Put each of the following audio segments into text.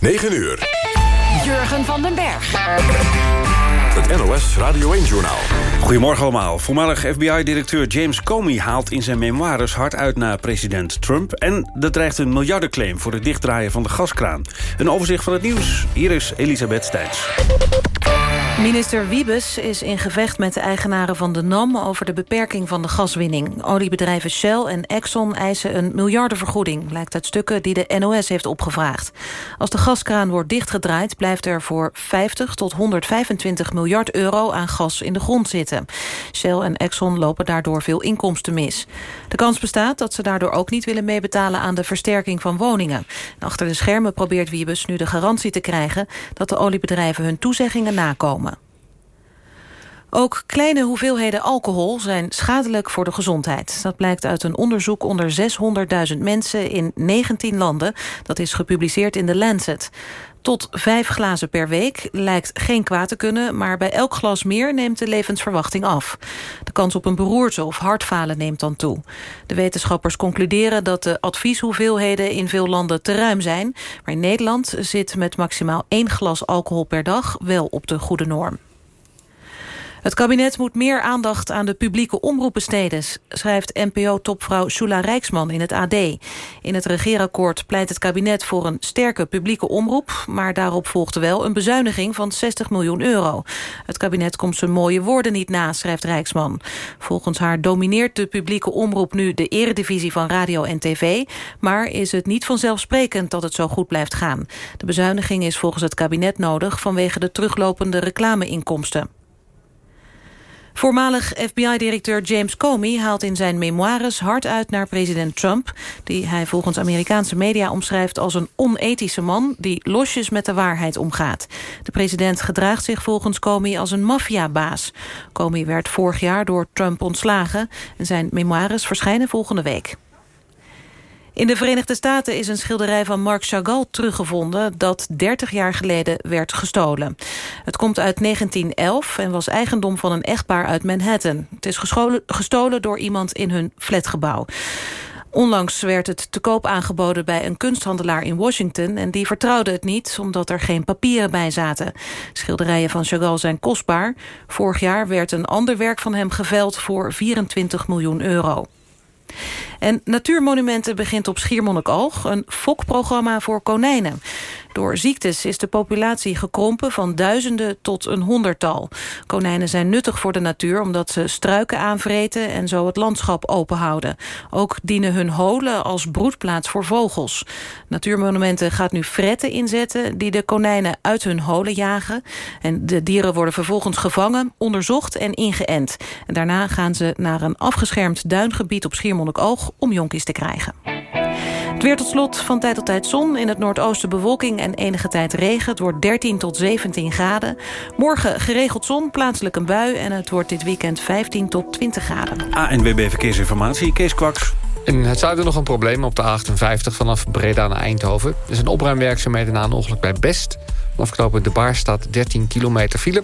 9 uur. Jurgen van den Berg. Het NOS Radio 1-journaal. Goedemorgen allemaal. Voormalig FBI-directeur James Comey haalt in zijn memoires hard uit naar president Trump... en er dreigt een miljardenclaim voor het dichtdraaien van de gaskraan. Een overzicht van het nieuws. Hier is Elisabeth Stijns. Minister Wiebes is in gevecht met de eigenaren van de NAM... over de beperking van de gaswinning. Oliebedrijven Shell en Exxon eisen een miljardenvergoeding... blijkt uit stukken die de NOS heeft opgevraagd. Als de gaskraan wordt dichtgedraaid... blijft er voor 50 tot 125 miljard euro aan gas in de grond zitten. Shell en Exxon lopen daardoor veel inkomsten mis. De kans bestaat dat ze daardoor ook niet willen meebetalen... aan de versterking van woningen. achter de schermen probeert Wiebes nu de garantie te krijgen... dat de oliebedrijven hun toezeggingen nakomen. Ook kleine hoeveelheden alcohol zijn schadelijk voor de gezondheid. Dat blijkt uit een onderzoek onder 600.000 mensen in 19 landen. Dat is gepubliceerd in The Lancet. Tot vijf glazen per week lijkt geen kwaad te kunnen... maar bij elk glas meer neemt de levensverwachting af. De kans op een beroerte of hartfalen neemt dan toe. De wetenschappers concluderen dat de advieshoeveelheden... in veel landen te ruim zijn. Maar Nederland zit met maximaal één glas alcohol per dag... wel op de goede norm. Het kabinet moet meer aandacht aan de publieke omroep besteden... schrijft NPO-topvrouw Shula Rijksman in het AD. In het regeerakkoord pleit het kabinet voor een sterke publieke omroep... maar daarop volgde wel een bezuiniging van 60 miljoen euro. Het kabinet komt zijn mooie woorden niet na, schrijft Rijksman. Volgens haar domineert de publieke omroep nu de eredivisie van radio en tv... maar is het niet vanzelfsprekend dat het zo goed blijft gaan. De bezuiniging is volgens het kabinet nodig... vanwege de teruglopende reclameinkomsten. Voormalig FBI-directeur James Comey haalt in zijn memoires hard uit naar president Trump... die hij volgens Amerikaanse media omschrijft als een onethische man... die losjes met de waarheid omgaat. De president gedraagt zich volgens Comey als een maffiabaas. Comey werd vorig jaar door Trump ontslagen... en zijn memoires verschijnen volgende week. In de Verenigde Staten is een schilderij van Marc Chagall teruggevonden... dat 30 jaar geleden werd gestolen. Het komt uit 1911 en was eigendom van een echtpaar uit Manhattan. Het is gestolen door iemand in hun flatgebouw. Onlangs werd het te koop aangeboden bij een kunsthandelaar in Washington... en die vertrouwde het niet, omdat er geen papieren bij zaten. Schilderijen van Chagall zijn kostbaar. Vorig jaar werd een ander werk van hem geveld voor 24 miljoen euro. En Natuurmonumenten begint op Schiermonnikoog... een fokprogramma voor konijnen. Door ziektes is de populatie gekrompen van duizenden tot een honderdtal. Konijnen zijn nuttig voor de natuur omdat ze struiken aanvreten en zo het landschap openhouden. Ook dienen hun holen als broedplaats voor vogels. Natuurmonumenten gaat nu fretten inzetten die de konijnen uit hun holen jagen. En de dieren worden vervolgens gevangen, onderzocht en ingeënt. En daarna gaan ze naar een afgeschermd duingebied op Schiermonnikoog om jonkies te krijgen. Het weer tot slot van tijd tot tijd zon. In het noordoosten bewolking en enige tijd regen. Het wordt 13 tot 17 graden. Morgen geregeld zon, plaatselijk een bui. En het wordt dit weekend 15 tot 20 graden. ANWB Verkeersinformatie, Kees Kwaks. In het zuiden nog een probleem op de A58 vanaf Breda naar Eindhoven. Er is een opruimwerkzaamheden na een ongeluk bij Best. Afgelopen de Baar staat 13 kilometer file.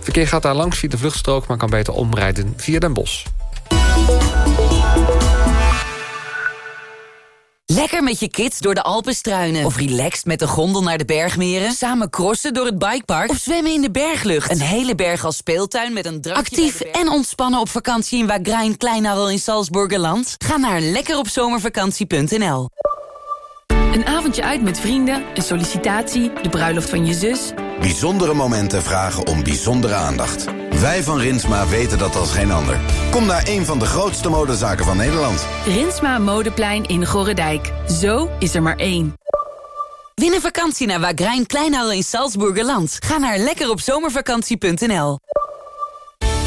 Verkeer gaat daar langs via de vluchtstrook... maar kan beter omrijden via Den Bosch. Lekker met je kids door de Alpen struinen. Of relaxed met de gondel naar de bergmeren. Samen crossen door het bikepark. Of zwemmen in de berglucht. Een hele berg als speeltuin met een drankje Actief en ontspannen op vakantie in Wagrain Kleinarel in Salzburgerland. Ga naar lekkeropzomervakantie.nl Een avondje uit met vrienden, een sollicitatie, de bruiloft van je zus... Bijzondere momenten vragen om bijzondere aandacht. Wij van Rinsma weten dat als geen ander. Kom naar een van de grootste modezaken van Nederland. Rinsma Modeplein in Gorredijk. Zo is er maar één. Win een vakantie naar Wagrain Kleinhal in Salzburgerland. Ga naar lekkeropzomervakantie.nl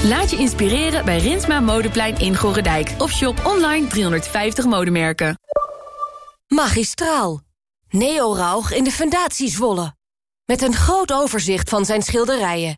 Laat je inspireren bij Rinsma Modeplein in Gorredijk. Of shop online 350 modemerken. Magistraal. Neo Rauch in de Fundatie Zwolle. Met een groot overzicht van zijn schilderijen.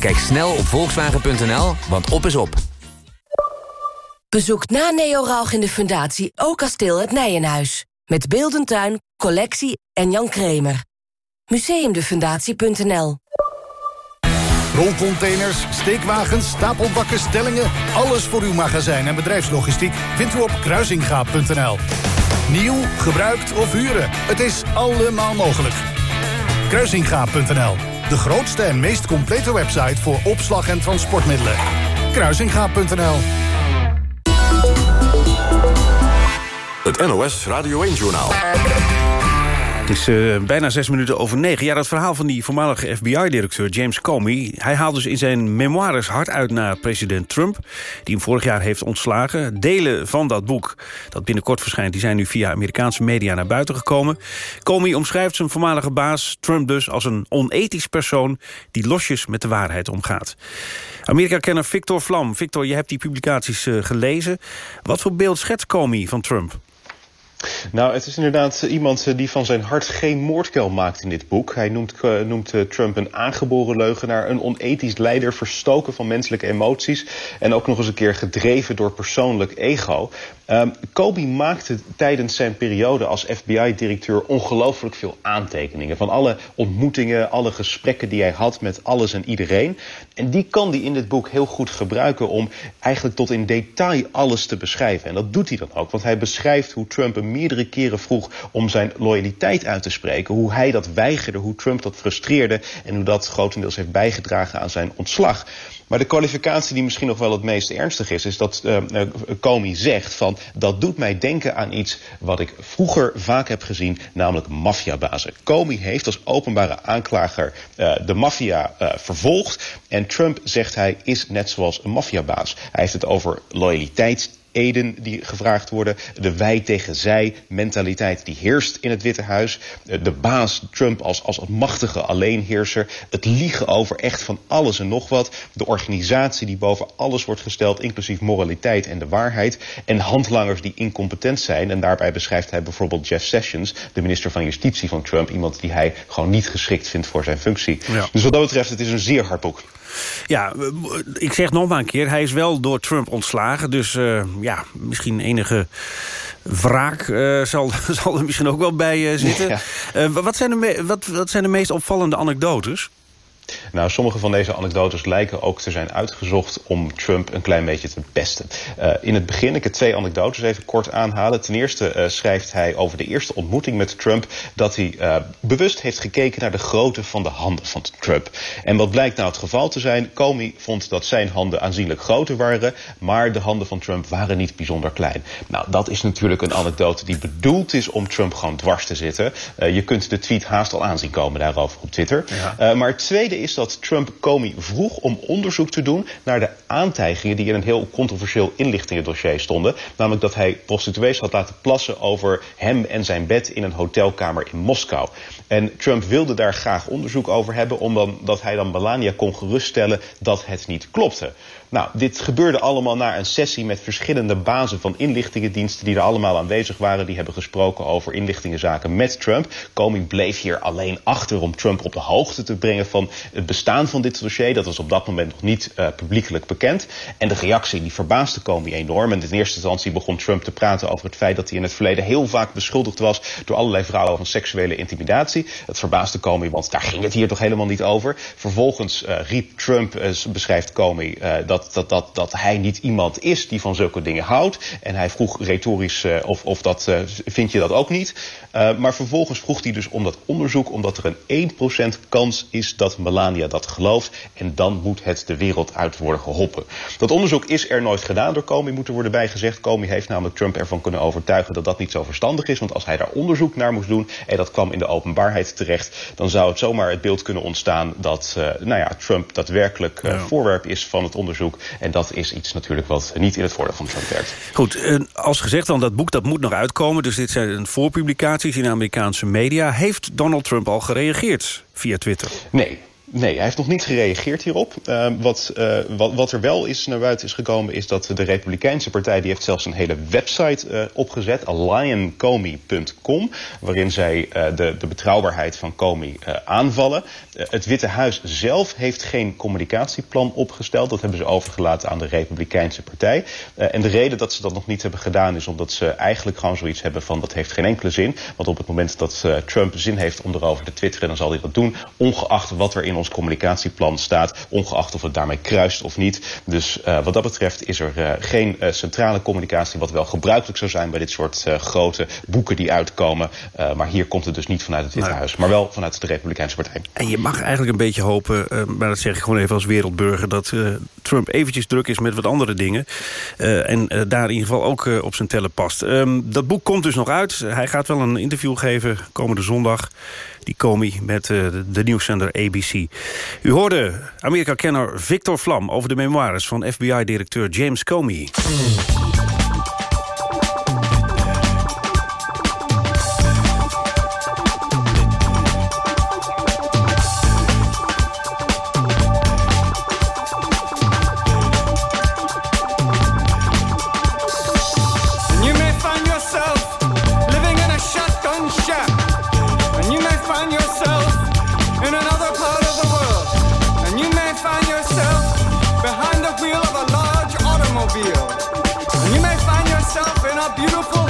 Kijk snel op volkswagen.nl, want op is op. Bezoek na Neo Rauch in de Fundatie ook kasteel het Nijenhuis. Met Beeldentuin, collectie en Jan Kremer. Museumdefundatie.nl Rolcontainers, steekwagens, stapelbakken, stellingen... alles voor uw magazijn en bedrijfslogistiek vindt u op kruisingaap.nl. Nieuw, gebruikt of huren, het is allemaal mogelijk. Kruisingaap.nl, de grootste en meest complete website... voor opslag en transportmiddelen. Kruisingaap.nl Het NOS Radio 1-journaal. Het is uh, bijna zes minuten over negen. Ja, dat verhaal van die voormalige FBI-directeur James Comey... hij haalt dus in zijn memoires hard uit naar president Trump... die hem vorig jaar heeft ontslagen. Delen van dat boek, dat binnenkort verschijnt... die zijn nu via Amerikaanse media naar buiten gekomen. Comey omschrijft zijn voormalige baas, Trump dus... als een onethisch persoon die losjes met de waarheid omgaat. Amerika-kenner Victor Vlam. Victor, je hebt die publicaties uh, gelezen. Wat voor beeld schetst Comey van Trump? Nou, het is inderdaad iemand die van zijn hart geen moordkuil maakt in dit boek. Hij noemt, uh, noemt uh, Trump een aangeboren leugenaar, een onethisch leider... verstoken van menselijke emoties en ook nog eens een keer gedreven door persoonlijk ego. Um, Kobe maakte tijdens zijn periode als FBI-directeur ongelooflijk veel aantekeningen. Van alle ontmoetingen, alle gesprekken die hij had met alles en iedereen. En die kan hij in dit boek heel goed gebruiken om eigenlijk tot in detail alles te beschrijven. En dat doet hij dan ook, want hij beschrijft hoe Trump hem meerdere keren vroeg om zijn loyaliteit uit te spreken. Hoe hij dat weigerde, hoe Trump dat frustreerde en hoe dat grotendeels heeft bijgedragen aan zijn ontslag. Maar de kwalificatie die misschien nog wel het meest ernstig is... is dat uh, Comey zegt van... dat doet mij denken aan iets wat ik vroeger vaak heb gezien... namelijk maffiabazen. Comey heeft als openbare aanklager uh, de maffia vervolgd. En Trump, zegt hij, is net zoals een maffiabaas. Hij heeft het over loyaliteit eden die gevraagd worden. De wij tegen zij mentaliteit die heerst in het Witte Huis. De baas Trump als, als machtige alleenheerser. Het liegen over echt van alles en nog wat. De organisatie die boven alles wordt gesteld, inclusief moraliteit en de waarheid. En handlangers die incompetent zijn. En daarbij beschrijft hij bijvoorbeeld Jeff Sessions, de minister van Justitie van Trump. Iemand die hij gewoon niet geschikt vindt voor zijn functie. Ja. Dus wat dat betreft, het is een zeer hard boek. Ja, ik zeg nog maar een keer, hij is wel door Trump ontslagen. Dus uh, ja, misschien enige wraak uh, zal, zal er misschien ook wel bij uh, zitten. Ja. wat, zijn de wat, wat zijn de meest opvallende anekdotes? Nou, sommige van deze anekdotes lijken ook te zijn uitgezocht om Trump een klein beetje te pesten. Uh, in het begin, ik heb twee anekdotes even kort aanhalen. Ten eerste uh, schrijft hij over de eerste ontmoeting met Trump dat hij uh, bewust heeft gekeken naar de grootte van de handen van Trump. En wat blijkt nou het geval te zijn? Comey vond dat zijn handen aanzienlijk groter waren, maar de handen van Trump waren niet bijzonder klein. Nou, dat is natuurlijk een anekdote die bedoeld is om Trump gewoon dwars te zitten. je kunt de tweet haast al aanzien komen daarover op Twitter. Ja. maar het tweede is dat Trump Comey vroeg om onderzoek te doen naar de aantijgingen die in een heel controversieel inlichtingendossier stonden. Namelijk dat hij prostituees had laten plassen over hem en zijn bed in een hotelkamer in Moskou. En Trump wilde daar graag onderzoek over hebben, omdat hij dan Melania kon geruststellen dat het niet klopte. Nou, dit gebeurde allemaal na een sessie met verschillende bazen van inlichtingendiensten die er allemaal aanwezig waren. Die hebben gesproken over inlichtingenzaken met Trump. Comey bleef hier alleen achter om Trump op de hoogte te brengen van het bestaan van dit dossier. Dat was op dat moment nog niet uh, publiekelijk bekend. En de reactie die verbaasde Comey enorm. En in eerste instantie begon Trump te praten over het feit dat hij in het verleden heel vaak beschuldigd was door allerlei vrouwen van seksuele intimidatie. Het verbaasde Comey, want daar ging het hier toch helemaal niet over. Vervolgens uh, riep Trump, uh, beschrijft Comey, dat dat, dat, dat, dat hij niet iemand is die van zulke dingen houdt. En hij vroeg retorisch uh, of, of dat, uh, vind je dat ook niet. Uh, maar vervolgens vroeg hij dus om dat onderzoek... omdat er een 1% kans is dat Melania dat gelooft. En dan moet het de wereld uit worden geholpen. Dat onderzoek is er nooit gedaan door Comey, moet er worden bijgezegd. Comey heeft namelijk Trump ervan kunnen overtuigen dat dat niet zo verstandig is. Want als hij daar onderzoek naar moest doen en dat kwam in de openbaarheid terecht... dan zou het zomaar het beeld kunnen ontstaan dat nou ja, Trump daadwerkelijk ja. voorwerp is van het onderzoek. En dat is iets natuurlijk wat niet in het voordeel van Trump werkt. Goed, als gezegd dan, dat boek dat moet nog uitkomen. Dus dit zijn een voorpublicaties in de Amerikaanse media. Heeft Donald Trump al gereageerd via Twitter? Nee, Nee, hij heeft nog niet gereageerd hierop. Uh, wat, uh, wat, wat, er wel is naar buiten is gekomen... is dat de Republikeinse partij... die heeft zelfs een hele website uh, opgezet... alioncomey.com... waarin zij de, de, betrouwbaarheid van Comey aanvallen. het Witte Huis zelf heeft geen communicatieplan opgesteld. Dat hebben ze overgelaten aan de Republikeinse partij. en de reden dat ze dat nog niet hebben gedaan... is omdat ze eigenlijk gewoon zoiets hebben van... dat heeft geen enkele zin. Want op het moment dat Trump zin heeft om erover te twitteren... dan zal hij dat doen, ongeacht wat er in ons communicatieplan staat... ongeacht of het daarmee kruist of niet. Dus uh, wat dat betreft is er uh, geen uh, centrale communicatie... wat wel gebruikelijk zou zijn bij dit soort grote boeken die uitkomen. maar hier komt het dus niet vanuit het Witte. Huis... maar wel vanuit de Republikeinse Partij. En je mag eigenlijk een beetje hopen, maar dat zeg ik gewoon even als wereldburger... dat Trump eventjes druk is met wat andere dingen. en daar in ieder geval ook op zijn tellen past. Um, dat boek komt dus nog uit. Hij gaat wel een interview geven komende zondag die Comey met uh, de nieuwszender ABC. U hoorde Amerika-kenner Victor Vlam over de memoires van FBI-directeur James Comey. beautiful.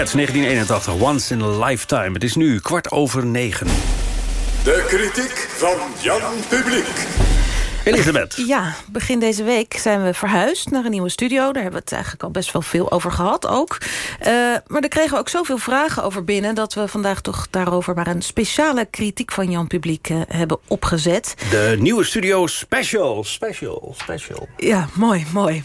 Heads, 1981, Once in a Lifetime. Het is nu kwart over negen. De kritiek van Jan Publiek. Elisabeth. Ja, begin deze week zijn we verhuisd naar een nieuwe studio. Daar hebben we het eigenlijk al best wel veel over gehad ook. Uh, maar daar kregen we ook zoveel vragen over binnen... dat we vandaag toch daarover maar een speciale kritiek van Jan Publiek uh, hebben opgezet. De nieuwe studio special, special, special. Ja, mooi, mooi.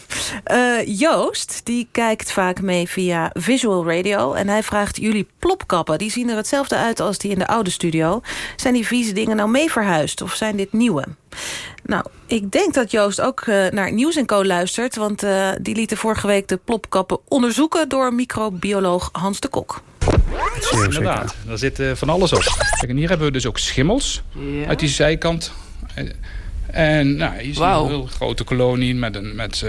Uh, Joost, die kijkt vaak mee via Visual Radio... en hij vraagt jullie plopkappen. Die zien er hetzelfde uit als die in de oude studio. Zijn die vieze dingen nou mee verhuisd of zijn dit nieuwe? Nou, ik denk dat Joost ook uh, naar Nieuws Co luistert... want uh, die lieten vorige week de plopkappen onderzoeken... door microbioloog Hans de Kok. Inderdaad, daar zit uh, van alles op. Kijk, en hier hebben we dus ook schimmels ja. uit die zijkant. En nou, hier zie je een heel grote kolonie met een... Met,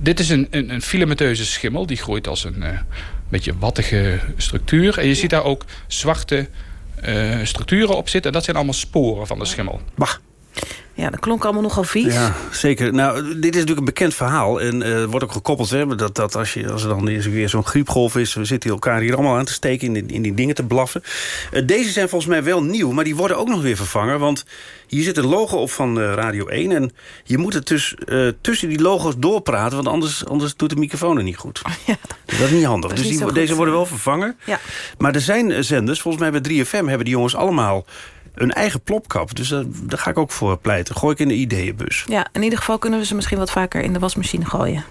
dit is een, een, een, filamenteuze schimmel. Die groeit als een beetje wattige structuur. En je ziet daar ook zwarte uh, structuren op zitten. En dat zijn allemaal sporen van de schimmel. Bah. Ja, dat klonk allemaal nogal vies. Ja, zeker. Nou, dit is natuurlijk een bekend verhaal. En uh, wordt ook gekoppeld, hè, dat, dat als, je, als er dan eens weer zo'n griepgolf is... we zitten elkaar hier allemaal aan te steken, in die, in die dingen te blaffen. Uh, deze zijn volgens mij wel nieuw, maar die worden ook nog weer vervangen. Want hier zit een logo op van uh, Radio 1. En je moet het dus tussen die logo's doorpraten... want anders, anders doet de microfoon er niet goed. Ja, dat is niet handig. Dus die, deze worden wel vervangen. Ja. Maar er zijn zenders, volgens mij bij 3FM... hebben die jongens allemaal een eigen plopkap. Dus uh, daar ga ik ook voor pleiten. Gooi ik in de ideeënbus. Ja, in ieder geval kunnen we ze misschien wat vaker in de wasmachine gooien.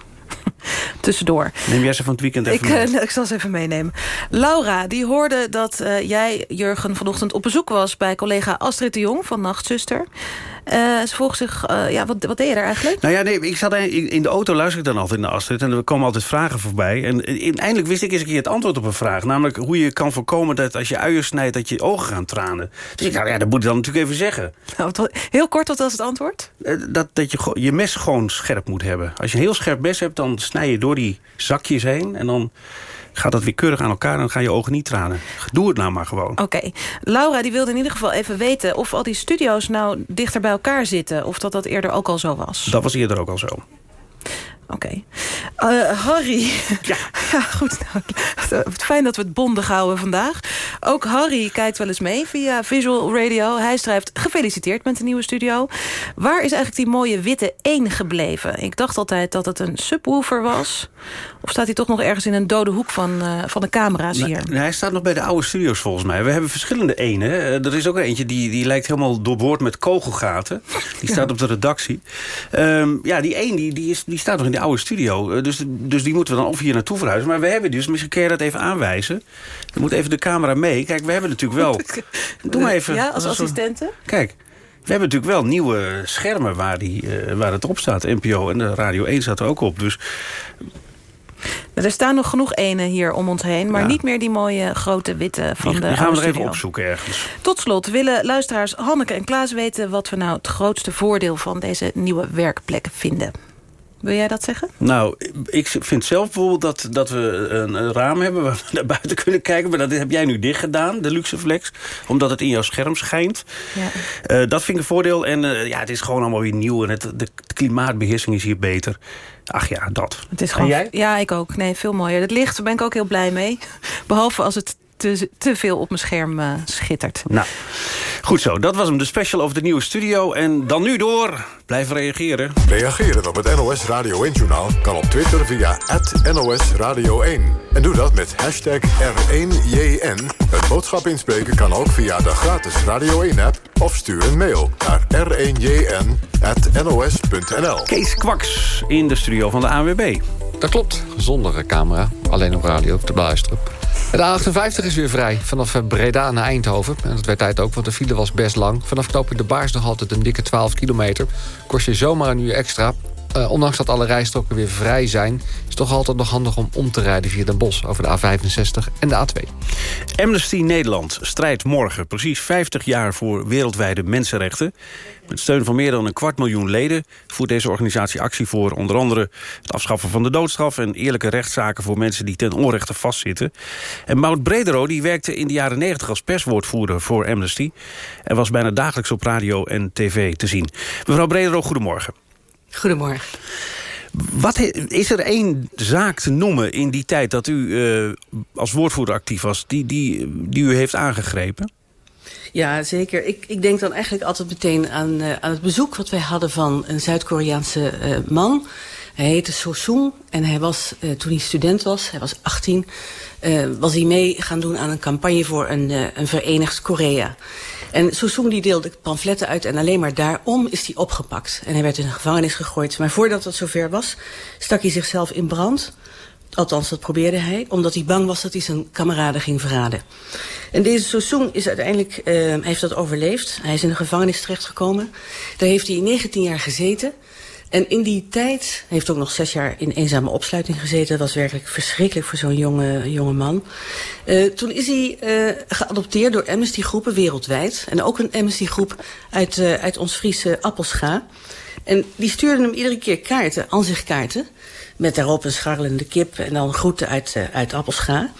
Tussendoor. Neem jij ze van het weekend even ik, mee? Uh, ik zal ze even meenemen. Laura, die hoorde dat uh, jij, Jurgen, vanochtend op bezoek was... bij collega Astrid de Jong van Nachtzuster. Uh, ze vroeg zich, uh, ja, wat, wat deed je daar eigenlijk? Nou ja, nee, ik zat in, in de auto luister ik dan altijd naar Astrid... en er komen altijd vragen voorbij. En eindelijk wist ik eens een keer het antwoord op een vraag. Namelijk hoe je kan voorkomen dat als je uiers snijdt... dat je ogen gaan tranen. Dus ik dacht, ja, dat moet ik dan natuurlijk even zeggen. Nou, heel kort, wat was het antwoord? Dat, dat je je mes gewoon scherp moet hebben. Als je een heel scherp mes hebt, dan snij je door die zakjes heen... en dan gaat dat weer keurig aan elkaar en dan gaan je ogen niet tranen. Doe het nou maar gewoon. Oké. Okay. Laura die wilde in ieder geval even weten... of al die studio's nou dichter bij elkaar zitten... of dat dat eerder ook al zo was. Dat was eerder ook al zo. Oké. Okay. Uh, Harry. Ja. ja, goed. Nou, fijn dat we het bondig houden vandaag. Ook Harry kijkt wel eens mee via Visual Radio. Hij schrijft, gefeliciteerd met de nieuwe studio. Waar is eigenlijk die mooie witte 1 gebleven? Ik dacht altijd dat het een subwoofer was. Of staat hij toch nog ergens in een dode hoek van, uh, van de camera's hier? Nee, hij staat nog bij de oude studio's volgens mij. We hebben verschillende ene. Uh, er is ook eentje die, die lijkt helemaal doorboord met kogelgaten. Die staat ja. op de redactie. Um, ja, die 1 die, die, is, die staat nog in de oude studio. Uh, dus, dus die moeten we dan of hier naartoe verhuizen. Maar we hebben dus, misschien kun je dat even aanwijzen. Dan moet even de camera mee. Kijk, we hebben natuurlijk wel... Doe maar even. Ja, als assistenten? Kijk. We hebben natuurlijk wel nieuwe schermen waar, die, uh, waar het op staat. NPO en de Radio 1 staat er ook op. Dus er staan nog genoeg ene hier om ons heen... maar ja. niet meer die mooie grote witte van die, de Die gaan we er even opzoeken ergens. Tot slot willen luisteraars Hanneke en Klaas weten... wat we nou het grootste voordeel van deze nieuwe werkplek vinden. Wil jij dat zeggen? Nou, ik vind zelf bijvoorbeeld dat, dat we een, raam hebben... waar we naar buiten kunnen kijken. Maar dat heb jij nu dicht gedaan, de Luxeflex. Omdat het in jouw scherm schijnt. Ja. Uh, dat vind ik een voordeel. En uh, ja, het is gewoon allemaal weer nieuw. En het, de, de klimaatbeheersing is hier beter. Ach ja, dat. Het is gewoon, jij? Ja, ik ook. Nee, veel mooier. Het licht, daar ben ik ook heel blij mee. Behalve als het te, te veel op mijn scherm uh, schittert. Nou, goed zo. Dat was hem, de special over de nieuwe studio. En dan nu door. Blijf reageren. Reageren op het NOS Radio 1-journaal kan op Twitter via NOS Radio 1. En doe dat met hashtag R1JN. Het boodschap inspreken kan ook via de gratis Radio 1-app... of stuur een mail naar r1jn.nos.nl. Kees Kwaks in de studio van de ANWB. Dat klopt, zonder camera. Alleen op radio te beluisteren. De A58 is weer vrij, vanaf Breda naar Eindhoven. En dat werd tijd ook, want de file was best lang. Vanaf knooppunt De Baars nog altijd een dikke 12 kilometer. Kost je zomaar een uur extra. Uh, ondanks dat alle rijstroken weer vrij zijn... is het toch altijd nog handig om om te rijden via Den Bosch... over de A65 en de A2. Amnesty Nederland strijdt morgen precies 50 jaar... voor wereldwijde mensenrechten. Met steun van meer dan een kwart miljoen leden... voert deze organisatie actie voor onder andere... het afschaffen van de doodstraf... en eerlijke rechtszaken voor mensen die ten onrechte vastzitten. En Maud Bredero die werkte in de jaren 90 als perswoordvoerder voor Amnesty... en was bijna dagelijks op radio en tv te zien. Mevrouw Bredero, goedemorgen. Goedemorgen. Wat is er één zaak te noemen in die tijd dat u uh, als woordvoerder actief was... die, die, die u heeft aangegrepen? Ja, zeker. Ik, ik denk dan eigenlijk altijd meteen aan, uh, aan het bezoek wat wij hadden van een Zuid-Koreaanse uh, man. Hij heette So en hij was, toen hij student was, hij was 18, was hij mee gaan doen aan een campagne voor een, een verenigd Korea. En So die deelde pamfletten uit en alleen maar daarom is hij opgepakt. En hij werd in de gevangenis gegooid. Maar voordat dat zover was, stak hij zichzelf in brand... Althans, dat probeerde hij, omdat hij bang was dat hij zijn kameraden ging verraden. En deze Sosung is uiteindelijk, uh, hij heeft dat overleefd. Hij is in de gevangenis terechtgekomen. Daar heeft hij 19 jaar gezeten. En in die tijd heeft ook nog zes jaar in eenzame opsluiting gezeten. Dat was werkelijk verschrikkelijk voor zo'n jonge, jonge man. Uh, toen is hij uh, geadopteerd door Amnesty-groepen wereldwijd. En ook een Amnesty-groep uit, uh, uit ons Friese Appelscha. En die stuurden hem iedere keer kaarten, aanzichtkaarten... met daarop een scharrelende kip en dan groeten uit, uit Appelscha.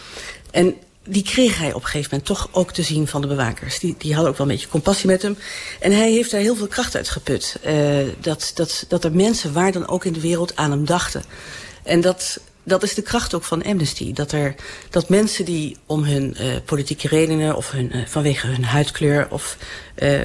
En die kreeg hij op een gegeven moment toch ook te zien van de bewakers. Die, die hadden ook wel een beetje compassie met hem. En hij heeft daar heel veel kracht uit geput. Uh, dat, dat, dat er mensen waar dan ook in de wereld aan hem dachten. En dat, dat is de kracht ook van Amnesty. Dat, er, dat mensen die om hun uh, politieke redenen of hun, uh, vanwege hun huidkleur of uh,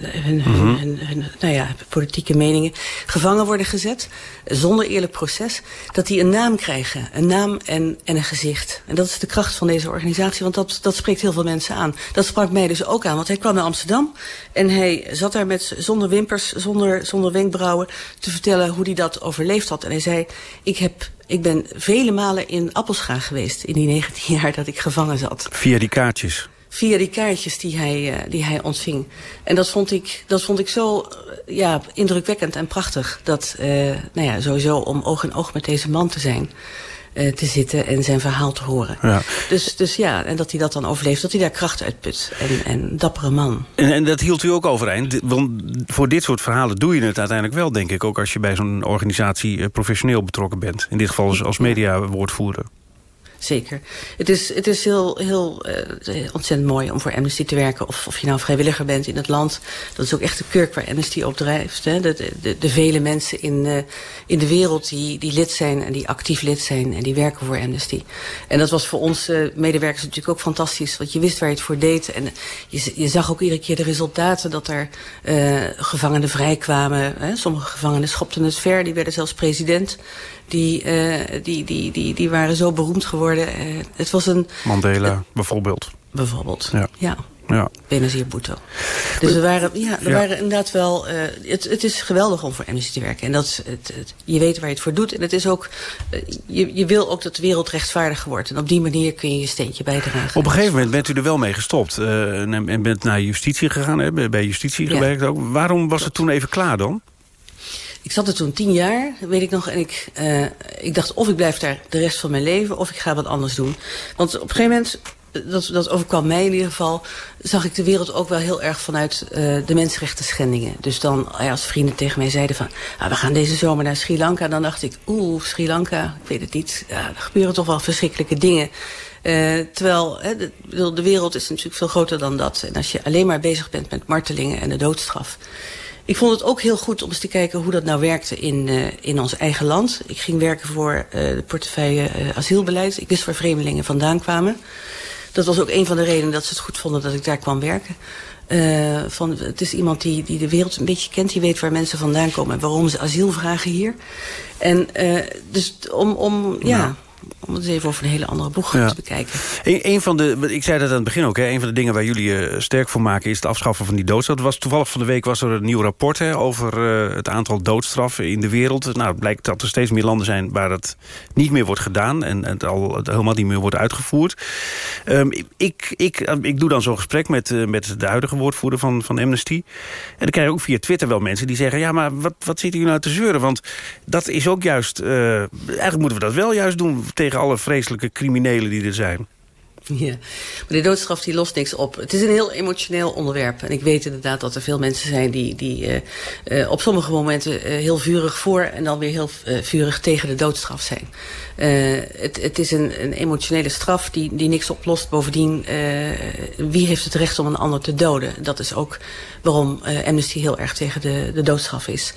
hun, mm -hmm. hun, hun, nou ja, politieke meningen gevangen worden gezet zonder eerlijk proces, dat die een naam krijgen. Een naam en, en een gezicht. En dat is de kracht van deze organisatie, want dat, dat spreekt heel veel mensen aan. Dat sprak mij dus ook aan, want hij kwam naar Amsterdam en hij zat daar met, zonder wimpers, zonder, zonder wenkbrauwen te vertellen hoe hij dat overleefd had. En hij zei, ik heb ik ben vele malen in Appelscha geweest in die 19 jaar dat ik gevangen zat. Via die kaartjes? Via die kaartjes die hij, uh, die hij ontving. En dat vond ik, dat vond ik zo uh, ja, indrukwekkend en prachtig. Dat, uh, nou ja, sowieso om oog in oog met deze man te zijn. Te zitten en zijn verhaal te horen. Ja. Dus, dus ja, en dat hij dat dan overleeft, dat hij daar kracht uitput. En, en dappere man. En, en dat hield u ook overeind? Want voor dit soort verhalen doe je het uiteindelijk wel, denk ik. Ook als je bij zo'n organisatie professioneel betrokken bent. In dit geval als, als mediawoordvoerder. Zeker. Het is, het is heel, heel uh, ontzettend mooi om voor Amnesty te werken. Of, of je nou vrijwilliger bent in het land. Dat is ook echt de kurk waar Amnesty op drijft. Hè? De, de, de vele mensen in, uh, in de wereld die, die lid zijn en die actief lid zijn. En die werken voor Amnesty. En dat was voor ons medewerkers natuurlijk ook fantastisch. Want je wist waar je het voor deed. En je, je zag ook iedere keer de resultaten dat er gevangenen vrijkwamen. Hè? Sommige gevangenen schopten het ver. Die werden zelfs president. Die, uh, die, die, die, die waren zo beroemd geworden. Uh, het was een... Mandela, uh, bijvoorbeeld. Bijvoorbeeld, ja. ja. ja. Benazir Bhutto. Dus we waren, ja, we ja. waren inderdaad wel... Uh, het, het is geweldig om voor Amnesty te werken. En dat, het, het, je weet waar je het voor doet. En het is ook... Uh, je, je wil ook dat de wereld rechtvaardiger wordt. En op die manier kun je je steentje bijdragen. Op een gegeven moment bent u er wel mee gestopt. Uh, en, en bent naar justitie gegaan. Hè, bij justitie gewerkt ook. Waarom was het toen even klaar dan? Ik zat er toen tien jaar, weet ik nog. En ik, uh, ik dacht of ik blijf daar de rest van mijn leven... of ik ga wat anders doen. Want op een gegeven moment, dat, dat overkwam mij in ieder geval... zag ik de wereld ook wel heel erg vanuit uh, de mensenrechten schendingen. Dus dan, ja, als vrienden tegen mij zeiden van... Ah, we gaan deze zomer naar Sri Lanka. Dan dacht ik, oeh, Sri Lanka, ik weet het niet. Ja, er gebeuren toch wel verschrikkelijke dingen... Terwijl de wereld is natuurlijk veel groter dan dat. En als je alleen maar bezig bent met martelingen en de doodstraf... Ik vond het ook heel goed om eens te kijken hoe dat nou werkte in, uh, in ons eigen land. Ik ging werken voor uh, de portefeuille uh, asielbeleid. Ik wist waar vreemdelingen vandaan kwamen. Dat was ook een van de redenen dat ze het goed vonden dat ik daar kwam werken. Van, het is iemand die, die de wereld een beetje kent. Die weet waar mensen vandaan komen en waarom ze asiel vragen hier. En dus om, om ja... ja om het even over een hele andere boeg ja. te bekijken. Een, van de, ik zei dat aan het begin ook, hè, een van de dingen waar jullie uh, sterk voor maken... is het afschaffen van die doodstraf. Was, toevallig van de week was er een nieuw rapport hè, over uh, het aantal doodstraffen in de wereld. Nou, het blijkt dat er steeds meer landen zijn waar het niet meer wordt gedaan... en het al het helemaal niet meer wordt uitgevoerd. Um, ik, ik, ik doe dan zo'n gesprek met, uh, met de huidige woordvoerder van, van Amnesty. En dan krijg ik ook via Twitter wel mensen die zeggen... ja, maar wat, wat zitten jullie nou te zeuren? Want dat is ook juist... eigenlijk moeten we dat wel juist doen tegen alle vreselijke criminelen die er zijn. Ja, maar de doodstraf die lost niks op. Het is een heel emotioneel onderwerp. En ik weet inderdaad dat er veel mensen zijn die, die uh, uh, op sommige momenten uh, heel vurig voor... en dan weer heel vurig tegen de doodstraf zijn. het, het is een, een emotionele straf die, die niks oplost. Bovendien, wie heeft het recht om een ander te doden? Dat is ook waarom Amnesty heel erg tegen de, de doodstraf is.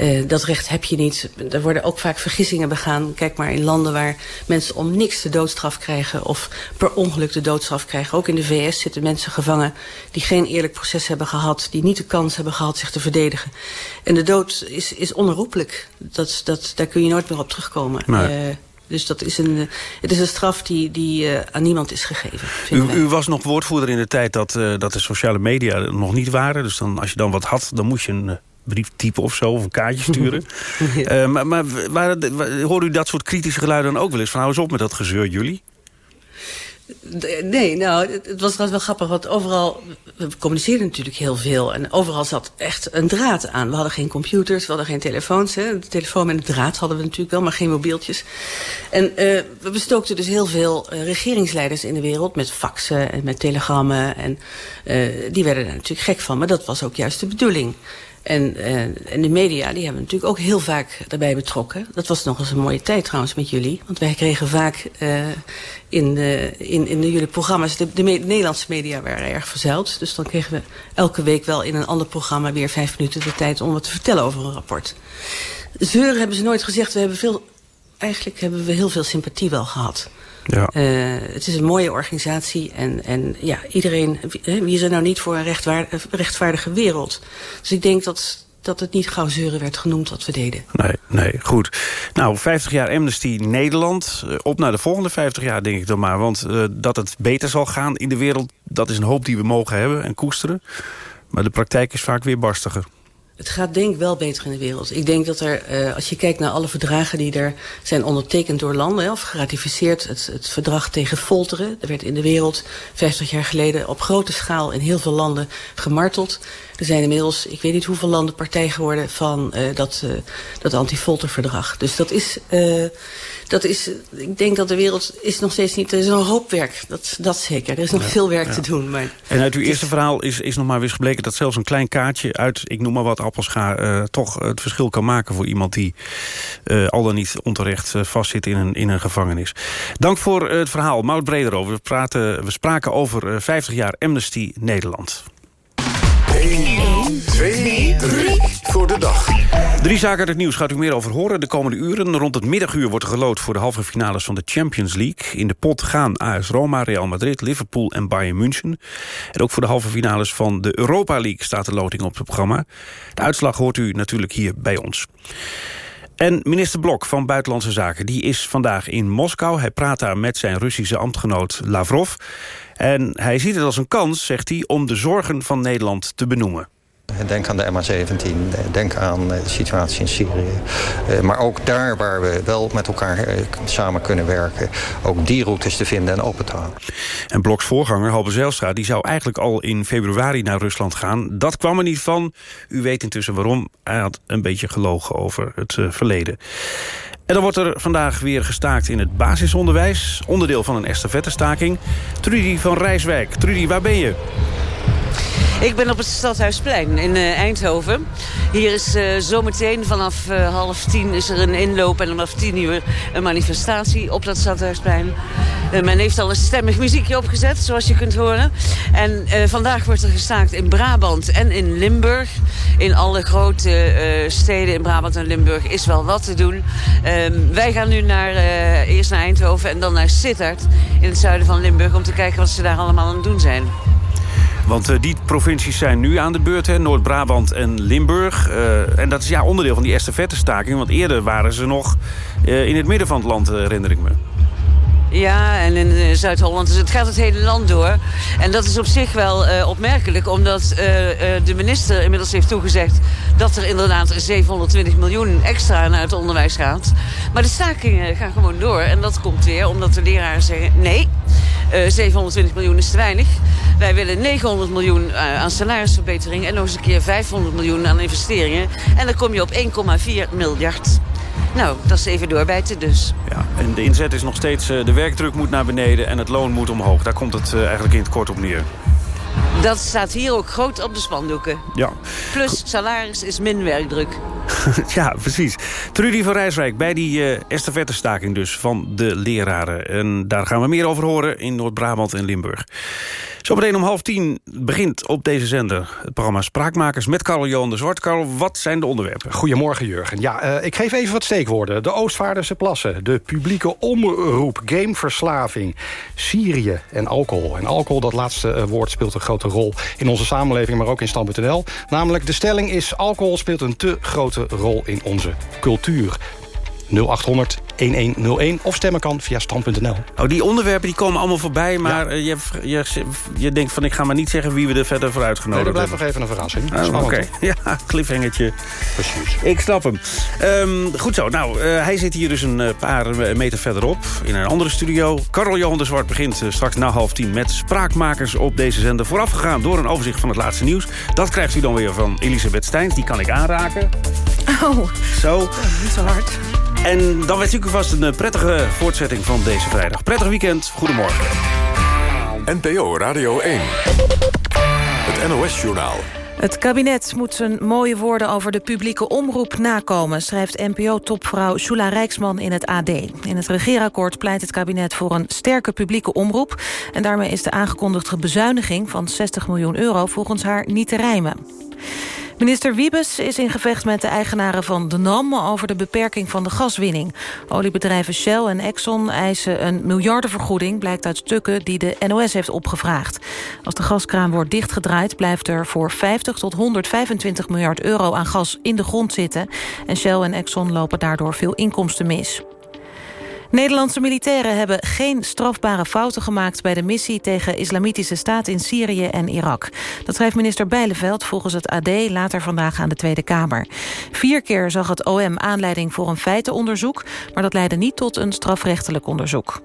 Uh, dat recht heb je niet. Er worden ook vaak vergissingen begaan. Kijk maar in landen waar mensen om niks de doodstraf krijgen... of per ongeluk de doodstraf krijgen. Ook in de VS zitten mensen gevangen die geen eerlijk proces hebben gehad... die niet de kans hebben gehad zich te verdedigen. En de dood is, is onherroepelijk. Dat, dat, daar kun je nooit meer op terugkomen. Nee. Uh, dus dat is een, het is een straf die, die uh, aan niemand is gegeven. U, u, was nog woordvoerder in de tijd dat, uh, dat de sociale media nog niet waren. Dus dan, als je dan wat had, dan moest je een brief typen of zo, of een kaartje sturen. ja. uh, maar maar waar, waar, hoorde u dat soort kritische geluiden dan ook wel eens? Van hou eens op met dat gezeur, jullie? Nee, nou, het was wel grappig, want overal... We communiceerden natuurlijk heel veel. En overal zat echt een draad aan. We hadden geen computers, we hadden geen telefoons. Hè. De telefoon met een draad hadden we natuurlijk wel, maar geen mobieltjes. En uh, we bestookten dus heel veel uh, regeringsleiders in de wereld... met faxen en met telegrammen. En uh, die werden er natuurlijk gek van, maar dat was ook juist de bedoeling. En, uh, en de media die hebben natuurlijk ook heel vaak daarbij betrokken. Dat was nog eens een mooie tijd trouwens met jullie. Want wij kregen vaak uh, in, de, in, in jullie programma's... De, Nederlandse media waren erg verzeild. Dus dan kregen we elke week wel in een ander programma... weer vijf minuten de tijd om wat te vertellen over een rapport. Zeuren hebben ze nooit gezegd. We hebben veel, eigenlijk hebben we heel veel sympathie wel gehad. Ja. Uh, het is een mooie organisatie en, en ja, iedereen, wie is er nou niet voor een rechtvaardige wereld? Dus ik denk dat, dat het niet gauw zeuren werd genoemd wat we deden. Nee, nee, goed. Nou, 50 jaar Amnesty Nederland. Eh, op naar de volgende 50 jaar, denk ik dan maar. Want uh, dat het beter zal gaan in de wereld... dat is een hoop die we mogen hebben en koesteren. Maar de praktijk is vaak weer barstiger. Het gaat denk ik wel beter in de wereld. Ik denk dat er, uh, als je kijkt naar alle verdragen die er zijn ondertekend door landen... of geratificeerd, het, het verdrag tegen folteren... er werd in de wereld 50 jaar geleden op grote schaal in heel veel landen gemarteld... Er zijn inmiddels, ik weet niet hoeveel landen partij geworden van uh, dat, uh, dat anti-folterverdrag. Dus dat is, uh, dat is, ik denk dat de wereld is nog steeds niet, er is nog een hoop werk. Dat, dat zeker, er is nog ja, veel werk ja. te doen. Maar en uit uw eerste verhaal is, is nog maar weer gebleken dat zelfs een klein kaartje uit, ik noem maar wat, appelscha, toch het verschil kan maken voor iemand die al dan niet onterecht vastzit in een, in een gevangenis. Dank voor het verhaal. Maud Brederover, we, praten, we spraken over 50 jaar Amnesty Nederland. 1, 2, 3 voor de dag. Drie zaken uit het nieuws gaat u meer over horen de komende uren. Rond het middaguur wordt er voor de halve finales van de Champions League. In de pot gaan AS Roma, Real Madrid, Liverpool en Bayern München. En ook voor de halve finales van de Europa League staat de loting op het programma. De uitslag hoort u natuurlijk hier bij ons. En minister Blok van Buitenlandse Zaken die is vandaag in Moskou. Hij praat daar met zijn Russische ambtgenoot Lavrov. En hij ziet het als een kans, zegt hij, om de zorgen van Nederland te benoemen. Denk aan de MH17, denk aan de situatie in Syrië. Maar ook daar waar we wel met elkaar samen kunnen werken... ook die routes te vinden en open te houden. En Bloks voorganger, Halbe Zijlstra, die zou eigenlijk al in februari naar Rusland gaan. Dat kwam er niet van. U weet intussen waarom. Hij had een beetje gelogen over het uh, verleden. En dan wordt er vandaag weer gestaakt in het basisonderwijs. Onderdeel van een estafettestaking. Trudy van Rijswijk. Trudy, waar ben je? Ik ben op het Stadhuisplein in uh, Eindhoven. Hier is uh, zometeen vanaf uh, half tien is er een inloop... en vanaf tien uur een manifestatie op dat Stadhuisplein. men heeft al een stemmig muziekje opgezet, zoals je kunt horen. En vandaag wordt er gestaakt in Brabant en in Limburg. In alle grote steden in Brabant en Limburg is wel wat te doen. Ehm, wij gaan nu naar, eerst naar Eindhoven en dan naar Sittard... in het zuiden van Limburg... om te kijken wat ze daar allemaal aan het doen zijn. Want uh, die provincies zijn nu aan de beurt, Noord-Brabant en Limburg. Uh, en dat is ja onderdeel van die estafettestaking. Want eerder waren ze nog uh, in het midden van het land, herinner ik me. Ja, en in Zuid-Holland. Het gaat het hele land door. En dat is op zich wel opmerkelijk. Omdat de minister inmiddels heeft toegezegd... dat er inderdaad 720 miljoen extra naar het onderwijs gaat. Maar de stakingen gaan gewoon door. En dat komt weer omdat de leraren zeggen... nee, 720 miljoen is te weinig. Wij willen 900 miljoen aan salarisverbetering... en nog eens een keer 500 miljoen aan investeringen. En dan kom je op 1,4 miljard. Nou, dat is even doorbijten dus. Ja, en de inzet is nog steeds... Uh, de werkdruk moet naar beneden en het loon moet omhoog. Daar komt het uh, eigenlijk in het kort op neer. Dat staat hier ook groot op de spandoeken. Ja. Plus salaris is min werkdruk. ja, precies. Trudy van Rijswijk bij die uh, estafettestaking dus van de leraren. En daar gaan we meer over horen in Noord-Brabant en Limburg. Zometeen om half tien begint op deze zender het programma Spraakmakers met Karel Johan de Zwart. Karel, wat zijn de onderwerpen? Goedemorgen Jurgen. Ja, uh, ik geef even wat steekwoorden. De Oostvaarderse plassen, de publieke omroep, gameverslaving, Syrië en alcohol. En alcohol, dat laatste uh, woord, speelt een grote rol in onze samenleving, maar ook in Stand.nl. Namelijk, de stelling is alcohol speelt een te grote rol in onze cultuur. 0800 1101 of stemmen kan via stand.nl. Oh, die onderwerpen die komen allemaal voorbij, maar ja. je, je, je, denkt van ik ga maar niet zeggen wie we er verder voor uitgenodigd nee, dat blijft nog even een verrassing. Oh, Oké, okay. ja, cliffhangertje. Precies. Ik snap hem. Um, goed zo, nou, uh, hij zit hier dus een uh, paar meter verderop in een andere studio. Karel Johan de Zwart begint uh, straks na half tien met spraakmakers op deze zender. Voorafgegaan door een overzicht van het laatste nieuws. Dat krijgt u dan weer van Elisabeth Steins, die kan ik aanraken. Oh, zo. niet zo hard. En dan wens ik u vast een prettige voortzetting van deze vrijdag. Prettig weekend. Goedemorgen. NPO Radio 1. Het NOS-journaal. Het kabinet moet zijn mooie woorden over de publieke omroep nakomen... schrijft NPO-topvrouw Shula Rijksman in het AD. In het regeerakkoord pleit het kabinet voor een sterke publieke omroep... en daarmee is de aangekondigde bezuiniging van 60 miljoen euro... volgens haar niet te rijmen. Minister Wiebes is in gevecht met de eigenaren van de NAM... over de beperking van de gaswinning. Oliebedrijven Shell en Exxon eisen een miljardenvergoeding... blijkt uit stukken die de NOS heeft opgevraagd. Als de gaskraan wordt dichtgedraaid... blijft er voor 50 tot 125 miljard euro aan gas in de grond zitten. En Shell en Exxon lopen daardoor veel inkomsten mis. Nederlandse militairen hebben geen strafbare fouten gemaakt... bij de missie tegen islamitische staat in Syrië en Irak. Dat schrijft minister Bijleveld volgens het AD later vandaag aan de Tweede Kamer. Vier keer zag het OM aanleiding voor een feitenonderzoek... maar dat leidde niet tot een strafrechtelijk onderzoek.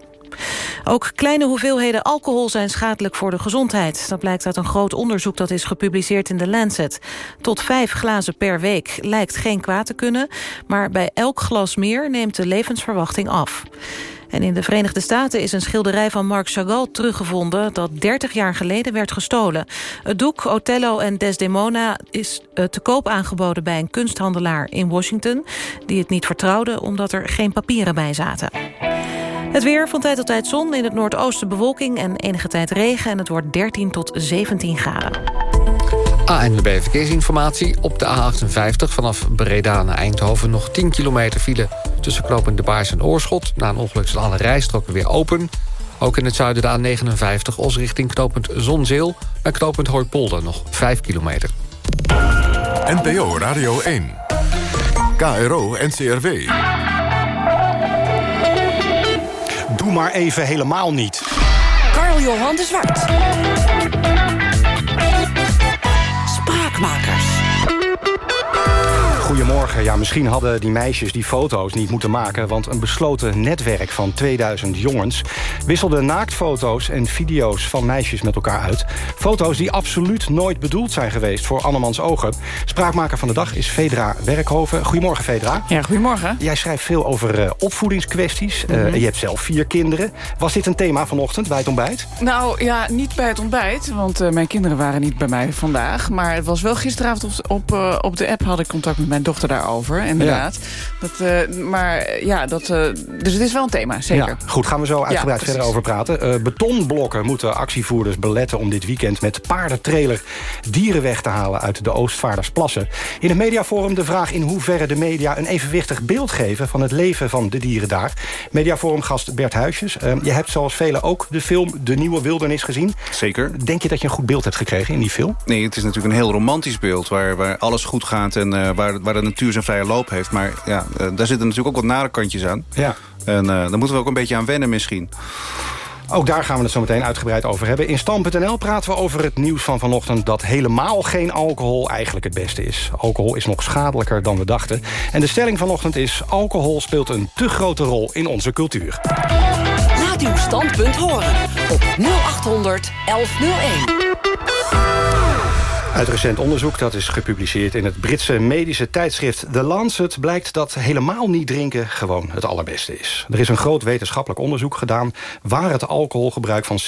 Ook kleine hoeveelheden alcohol zijn schadelijk voor de gezondheid. Dat blijkt uit een groot onderzoek dat is gepubliceerd in de Lancet. Tot vijf glazen per week lijkt geen kwaad te kunnen... maar bij elk glas meer neemt de levensverwachting af. En in de Verenigde Staten is een schilderij van Marc Chagall teruggevonden... dat 30 jaar geleden werd gestolen. Het doek Othello en Desdemona is eh, te koop aangeboden... bij een kunsthandelaar in Washington... die het niet vertrouwde omdat er geen papieren bij zaten. Het weer van tijd tot tijd zon, in het noordoosten bewolking en enige tijd regen... en het wordt 13 tot 17 graden. ANWB Verkeersinformatie. Op de A58 vanaf Breda naar Eindhoven nog 10 kilometer file... tussen knooppunt De Baars en Oorschot. Na een ongeluk zijn alle rijstroken weer open. Ook in het zuiden de A59 Os richting knooppunt Zonzeel... bij knooppunt Hooipolder nog 5 kilometer. NPO Radio 1. KRO NCRW. Doe maar even helemaal niet. Karl Johan de Zwart. Spraakmakers. Goedemorgen. Ja, misschien hadden die meisjes die foto's niet moeten maken... want een besloten netwerk van 2000 jongens... wisselde naaktfoto's en video's van meisjes met elkaar uit. Foto's die absoluut nooit bedoeld zijn geweest voor Annemans ogen. Spraakmaker van de dag is Fedra Werkhoven. Goedemorgen, Fedra. Ja, goedemorgen. Jij schrijft veel over uh, opvoedingskwesties. Mm je hebt zelf vier kinderen. Was dit een thema vanochtend bij het ontbijt? Nou, ja, niet bij het ontbijt. Want uh, mijn kinderen waren niet bij mij vandaag. Maar het was wel gisteravond op, op, op de app had ik contact met mijn dochter daarover, inderdaad. Dat, uh, maar ja, dat, uh, dus het is wel een thema, zeker. Ja, goed, gaan we zo uitgebreid ja, verder over praten. Uh, betonblokken moeten actievoerders beletten om dit weekend... met paardentrailer dieren weg te halen uit de Oostvaardersplassen. In het mediaforum de vraag in hoeverre de media... een evenwichtig beeld geven van het leven van de dieren daar. Mediaforum-gast Bert Huisjes. je hebt zoals velen ook de film De Nieuwe Wildernis gezien. Zeker. Denk je dat je een goed beeld hebt gekregen in die film? Nee, het is natuurlijk een heel romantisch beeld... waar, waar alles goed gaat en waar, waar de natuur zijn vrije loop heeft. Maar ja, uh, daar zitten natuurlijk ook wat nare kantjes aan. Ja. En uh, daar moeten we ook een beetje aan wennen misschien. Ook daar gaan we het zo meteen uitgebreid over hebben. In Stam.nl praten we over het nieuws van vanochtend... dat helemaal geen alcohol eigenlijk het beste is. Alcohol is nog schadelijker dan we dachten. En de stelling vanochtend is... alcohol speelt een te grote rol in onze cultuur. Laat uw standpunt horen op 0800 1101. Uit recent onderzoek, dat is gepubliceerd in het Britse medische tijdschrift The Lancet... blijkt dat helemaal niet drinken gewoon het allerbeste is. Er is een groot wetenschappelijk onderzoek gedaan... waar het alcoholgebruik van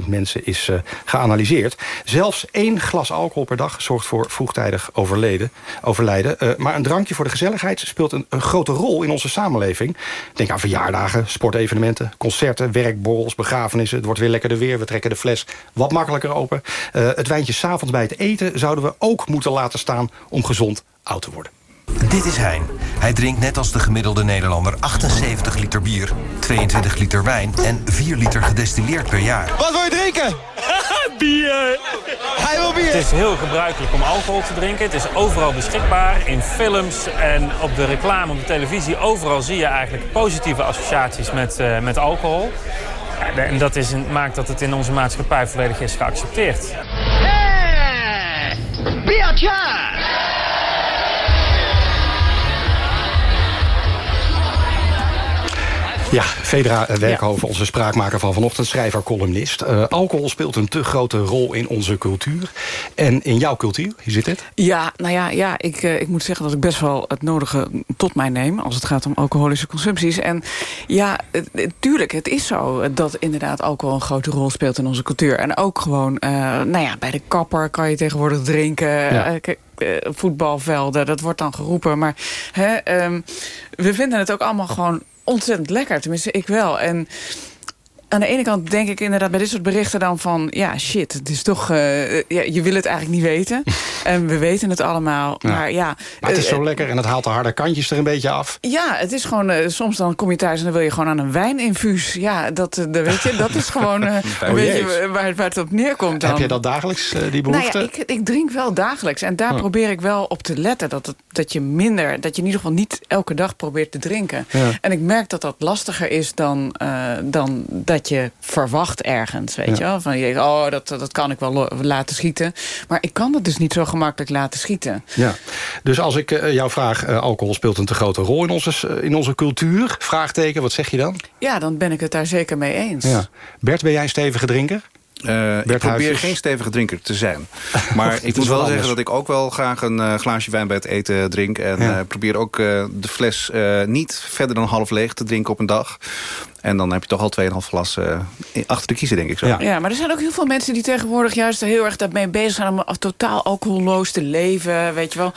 600.000 mensen is uh, geanalyseerd. Zelfs één glas alcohol per dag zorgt voor vroegtijdig overleden, overlijden. Uh, maar een drankje voor de gezelligheid speelt een, een, grote rol in onze samenleving. Denk aan verjaardagen, sportevenementen, concerten, werkborrels, begrafenissen. Het wordt weer lekkerder weer, we trekken de fles wat makkelijker open. Uh, het wijntje s'avonds bij het eten eten zouden we ook moeten laten staan om gezond oud te worden. Dit is Hein. Hij drinkt net als de gemiddelde Nederlander 78 liter bier, 22 liter wijn en 4 liter gedestilleerd per jaar. Wat wil je drinken? bier! Hij wil bier! Het is heel gebruikelijk om alcohol te drinken. Het is overal beschikbaar, in films en op de reclame, op de televisie. Overal zie je eigenlijk positieve associaties met, uh, met alcohol. En dat is een, maakt dat het in onze maatschappij volledig is geaccepteerd. 不要钱 Ja, Fedra Werkhoven, ja. onze spraakmaker van vanochtend, schrijver, columnist. Uh, alcohol speelt een te grote rol in onze cultuur. En in jouw cultuur, hoe zit het? Ja, nou ja, ja ik, uh, ik moet zeggen dat ik best wel het nodige tot mij neem... als het gaat om alcoholische consumpties. En ja, tuurlijk, het is zo dat inderdaad alcohol een grote rol speelt in onze cultuur. En ook gewoon, nou ja, bij de kapper kan je tegenwoordig drinken... Ja. voetbalvelden, dat wordt dan geroepen. Maar hè, um, we vinden het ook allemaal gewoon ontzettend lekker. Tenminste, ik wel. En aan de ene kant denk ik inderdaad bij dit soort berichten dan van... ja, shit, het is toch... Uh, ja, je wil het eigenlijk niet weten. en we weten het allemaal. Ja. Maar ja... Maar het is zo uh, lekker en het haalt de harde kantjes er een beetje af. Ja, het is gewoon... Uh, soms dan kom je thuis en dan wil je gewoon aan een wijninfuus. Ja, dat, dat weet je, dat is gewoon een oh, beetje waar, waar, het op neerkomt dan. Heb je dat dagelijks, die behoefte? Nou ja, ik, ik drink wel dagelijks. En daar oh. probeer ik wel op te letten. Dat, het, dat je minder... Dat je in ieder geval niet elke dag probeert te drinken. Ja. En ik merk dat dat lastiger is dan, dan dat je verwacht ergens, weet ja. je wel. Van je denkt, oh, dat, dat kan ik wel laten schieten. Maar ik kan het dus niet zo gemakkelijk laten schieten. Ja, dus als ik uh, jou vraag, uh, alcohol speelt een te grote rol in onze, uh, in onze cultuur? Vraagteken, wat zeg je dan? Ja, dan ben ik het daar zeker mee eens. Ja. Bert, ben jij een stevige drinker? Uh, ik probeer Huisjes. geen stevige drinker te zijn. Maar ik moet wel anders. zeggen dat ik ook wel graag een uh, glaasje wijn bij het eten drink. En ja. uh, probeer ook de fles niet verder dan half leeg te drinken op een dag. En dan heb je toch al 2,5 glas uh, achter de kiezen, denk ik zo. Ja. ja, maar er zijn ook heel veel mensen die tegenwoordig juist heel erg daarmee bezig zijn... om totaal alcoholloos te leven, weet je wel.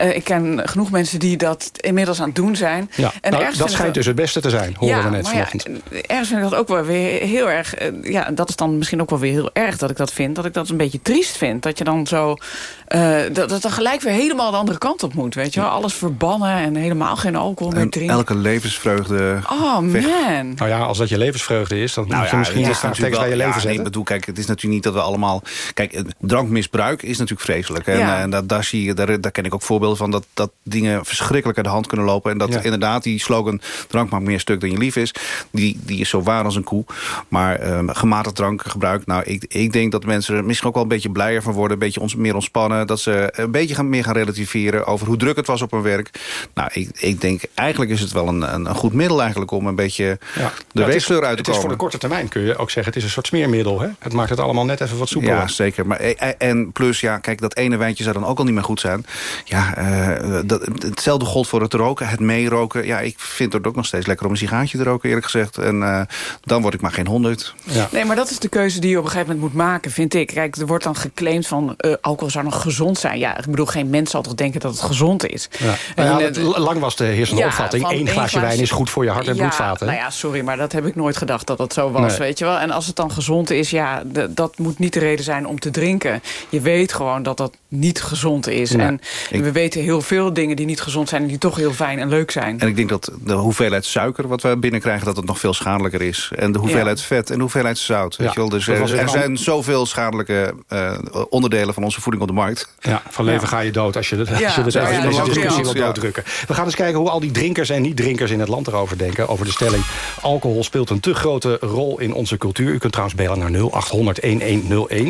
Uh, ik ken genoeg mensen die dat inmiddels aan het doen zijn. Ja, en nou, dat schijnt dus het beste te zijn, horen ja, we net vanochtend. Ja, ergens vind ik dat ook wel weer heel erg... Uh, ja, dat is dan misschien ook wel weer heel erg dat ik dat vind. Dat ik dat een beetje triest vind. Dat je dan zo... dat het dan gelijk weer helemaal de andere kant op moet, weet je wel. Alles verbannen en helemaal geen alcohol meer drinken. elke levensvreugde... Oh, weg. man. Nou ja, als dat je levensvreugde is, dan nou moet je ja, misschien ja, tekst bij je leven ja, zetten. Nee, bedoel, kijk, het is natuurlijk niet dat we allemaal... Kijk, drankmisbruik is natuurlijk vreselijk. En, ja. en dat, daar, zie je, daar, daar ken ik ook voorbeelden van... dat, dat dingen verschrikkelijk uit de hand kunnen lopen. En dat ja. inderdaad die slogan... drank maakt meer stuk dan je lief is... die, die is zo waar als een koe. Maar um, gematigd drankgebruik... nou, ik, ik denk dat mensen er misschien ook wel een beetje blijer van worden... een beetje ons, meer ontspannen. Dat ze een beetje gaan, meer gaan relativeren... over hoe druk het was op hun werk. Nou, ik, ik denk, eigenlijk is het wel een, een, een goed middel eigenlijk... om een beetje de weefsleur uit te het is voor de korte termijn, kun je ook zeggen. Het is een soort smeermiddel. Hè? Het maakt het allemaal net even wat soepeler. Ja, zeker. Maar, en plus, ja, kijk, dat ene wijntje zou dan ook al niet meer goed zijn. Ja, uh, dat, hetzelfde gold voor het roken, het meeroken. Ja, ik vind het ook nog steeds lekker om een sigaartje te roken, eerlijk gezegd. En uh, dan word ik maar geen honderd. Ja. Nee, maar dat is de keuze die je op een gegeven moment moet maken, vind ik. Kijk, er wordt dan geclaimd van uh, alcohol zou nog gezond zijn. Ja, ik bedoel, geen mens zal toch denken dat het gezond is. Ja. En, nou ja, lang was de heersende ja, opvatting. Eén glaasje glas... wijn is goed voor je hart en ja, bloedvaten. Nou ja, sorry, maar dat heb ik nooit gedacht dat dat zo was, nee. weet je wel. En als het dan gezond is, ja, dat moet niet de reden zijn om te drinken. Je weet gewoon dat dat niet gezond is. Nee. En ik... we weten heel veel dingen die niet gezond zijn... en die toch heel fijn en leuk zijn. En ik denk dat de hoeveelheid suiker wat we binnenkrijgen... dat het nog veel schadelijker is. En de hoeveelheid ja. vet en de hoeveelheid zout. Weet ja. je wel? Dus er, er zijn zoveel schadelijke uh, onderdelen van onze voeding op de markt. Dood. Ja, van leven ga je dood als je, als je, deze discussie wil dooddrukken. We gaan eens kijken hoe al die drinkers en niet-drinkers in het land erover denken. Over de stelling, alcohol speelt een te grote rol in onze cultuur. U kunt trouwens bellen naar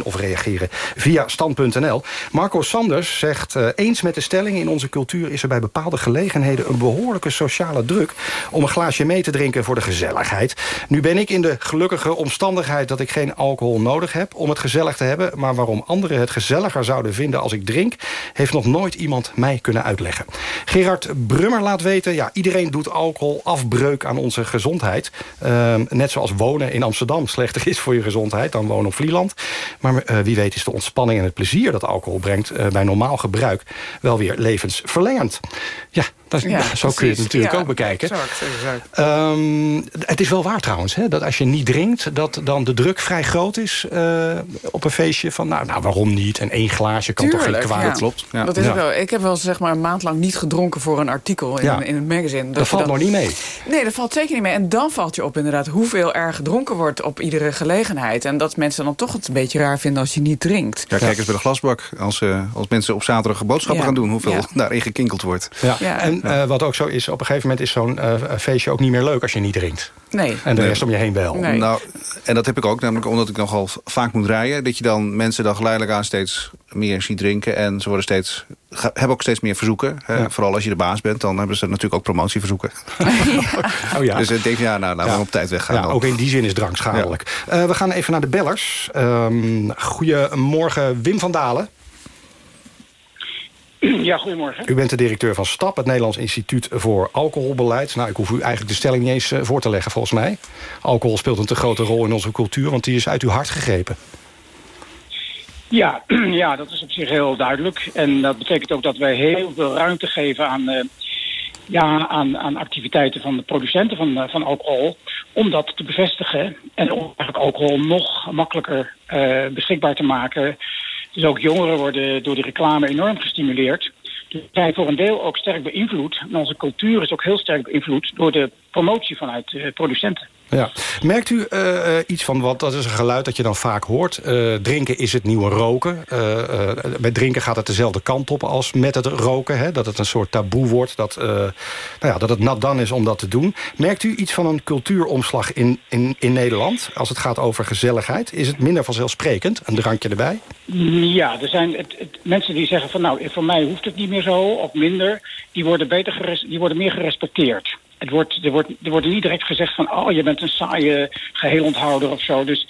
0800-1101 of reageren via stand.nl. Marco Sanders zegt uh, eens met de stelling... in onze cultuur is er bij bepaalde gelegenheden... een behoorlijke sociale druk om een glaasje mee te drinken voor de gezelligheid. Nu ben ik in de gelukkige omstandigheid dat ik geen alcohol nodig heb... om het gezellig te hebben, maar waarom anderen het gezelliger zouden vinden als ik drink... heeft nog nooit iemand mij kunnen uitleggen. Gerard Brummer laat weten, ja, iedereen doet alcohol afbreuk aan onze gezondheid. Uh, net zoals wonen in Amsterdam slechter is voor je gezondheid dan wonen op Vlieland. Maar uh, wie weet is de ontspanning en het plezier dat alcohol brengt... Uh, bij normaal gebruik wel weer levensverlengend. Ja, dat, ja, zo kun je het natuurlijk ook bekijken. Exact, exact. Um, het is wel waar trouwens, hè, dat als je niet drinkt... dat dan de druk vrij groot is uh, op een feestje. Van, nou, nou, waarom niet? En één glaasje kan Tuurlijk, toch geen kwaad? Ja. Klopt. Ja. Dat is ja. wel. Ik heb wel zeg maar, een maand lang niet gedronken voor een artikel in, in het magazine. Dat, dat valt nog niet mee. Nee, dat valt zeker niet mee. En dan valt je op inderdaad hoeveel er gedronken wordt op iedere gelegenheid. En dat mensen dan toch het een beetje raar vinden als je niet drinkt. Ja, kijk eens bij de glasbak. Als, uh, als mensen op zaterdag boodschappen gaan doen... hoeveel daarin gekinkeld wordt. Ja. En uh, wat ook zo is, op een gegeven moment is zo'n uh, feestje ook niet meer leuk als je niet drinkt. Nee. En de nee. rest om je heen wel. Nee. Nou, en dat heb ik ook, namelijk omdat ik nogal vaak moet rijden. Dat je dan mensen dan geleidelijk aan steeds meer ziet drinken. En ze worden steeds, hebben ook steeds meer verzoeken. Ja. Vooral als je de baas bent, dan hebben ze natuurlijk ook promotieverzoeken. oh ja. Dus ik denk, ja, nou, laten we op tijd weggaan. Ja, ook in die zin is drank schadelijk. Uh, we gaan even naar de bellers. Um, goedemorgen, Wim van Dalen. Ja, goedemorgen. U bent de directeur van STAP, het Nederlands Instituut voor Alcoholbeleid. Nou, ik hoef u eigenlijk de stelling niet eens voor te leggen, volgens mij. Alcohol speelt een te grote rol in onze cultuur, want die is uit uw hart gegrepen. Ja, ja, dat is op zich heel duidelijk. En dat betekent ook dat wij heel veel ruimte geven aan, uh, ja, aan, aan activiteiten van de producenten van, uh, van alcohol. Om dat te bevestigen en om eigenlijk alcohol nog makkelijker uh, beschikbaar te maken. Dus ook jongeren worden door de reclame enorm gestimuleerd. Dus zijn voor een deel ook sterk beïnvloed. En onze cultuur is ook heel sterk beïnvloed door de promotie vanuit uh, producenten. Ja. Merkt u uh, iets van, wat dat is een geluid dat je dan vaak hoort. Uh, drinken is het nieuwe roken. Uh, met drinken gaat het dezelfde kant op als met het roken. Hè? Dat het een soort taboe wordt. Dat, nou ja, dat het nat dan is om dat te doen. Merkt u iets van een cultuuromslag in, in, in Nederland? Als het gaat over gezelligheid. Is het minder vanzelfsprekend? Een drankje erbij? Ja, er zijn het, mensen die zeggen van nou, voor mij hoeft het niet meer zo of minder. Die worden, beter die worden meer gerespecteerd. Het wordt, er, wordt, er wordt niet direct gezegd van... oh, je bent een saaie geheelonthouder of zo. Dus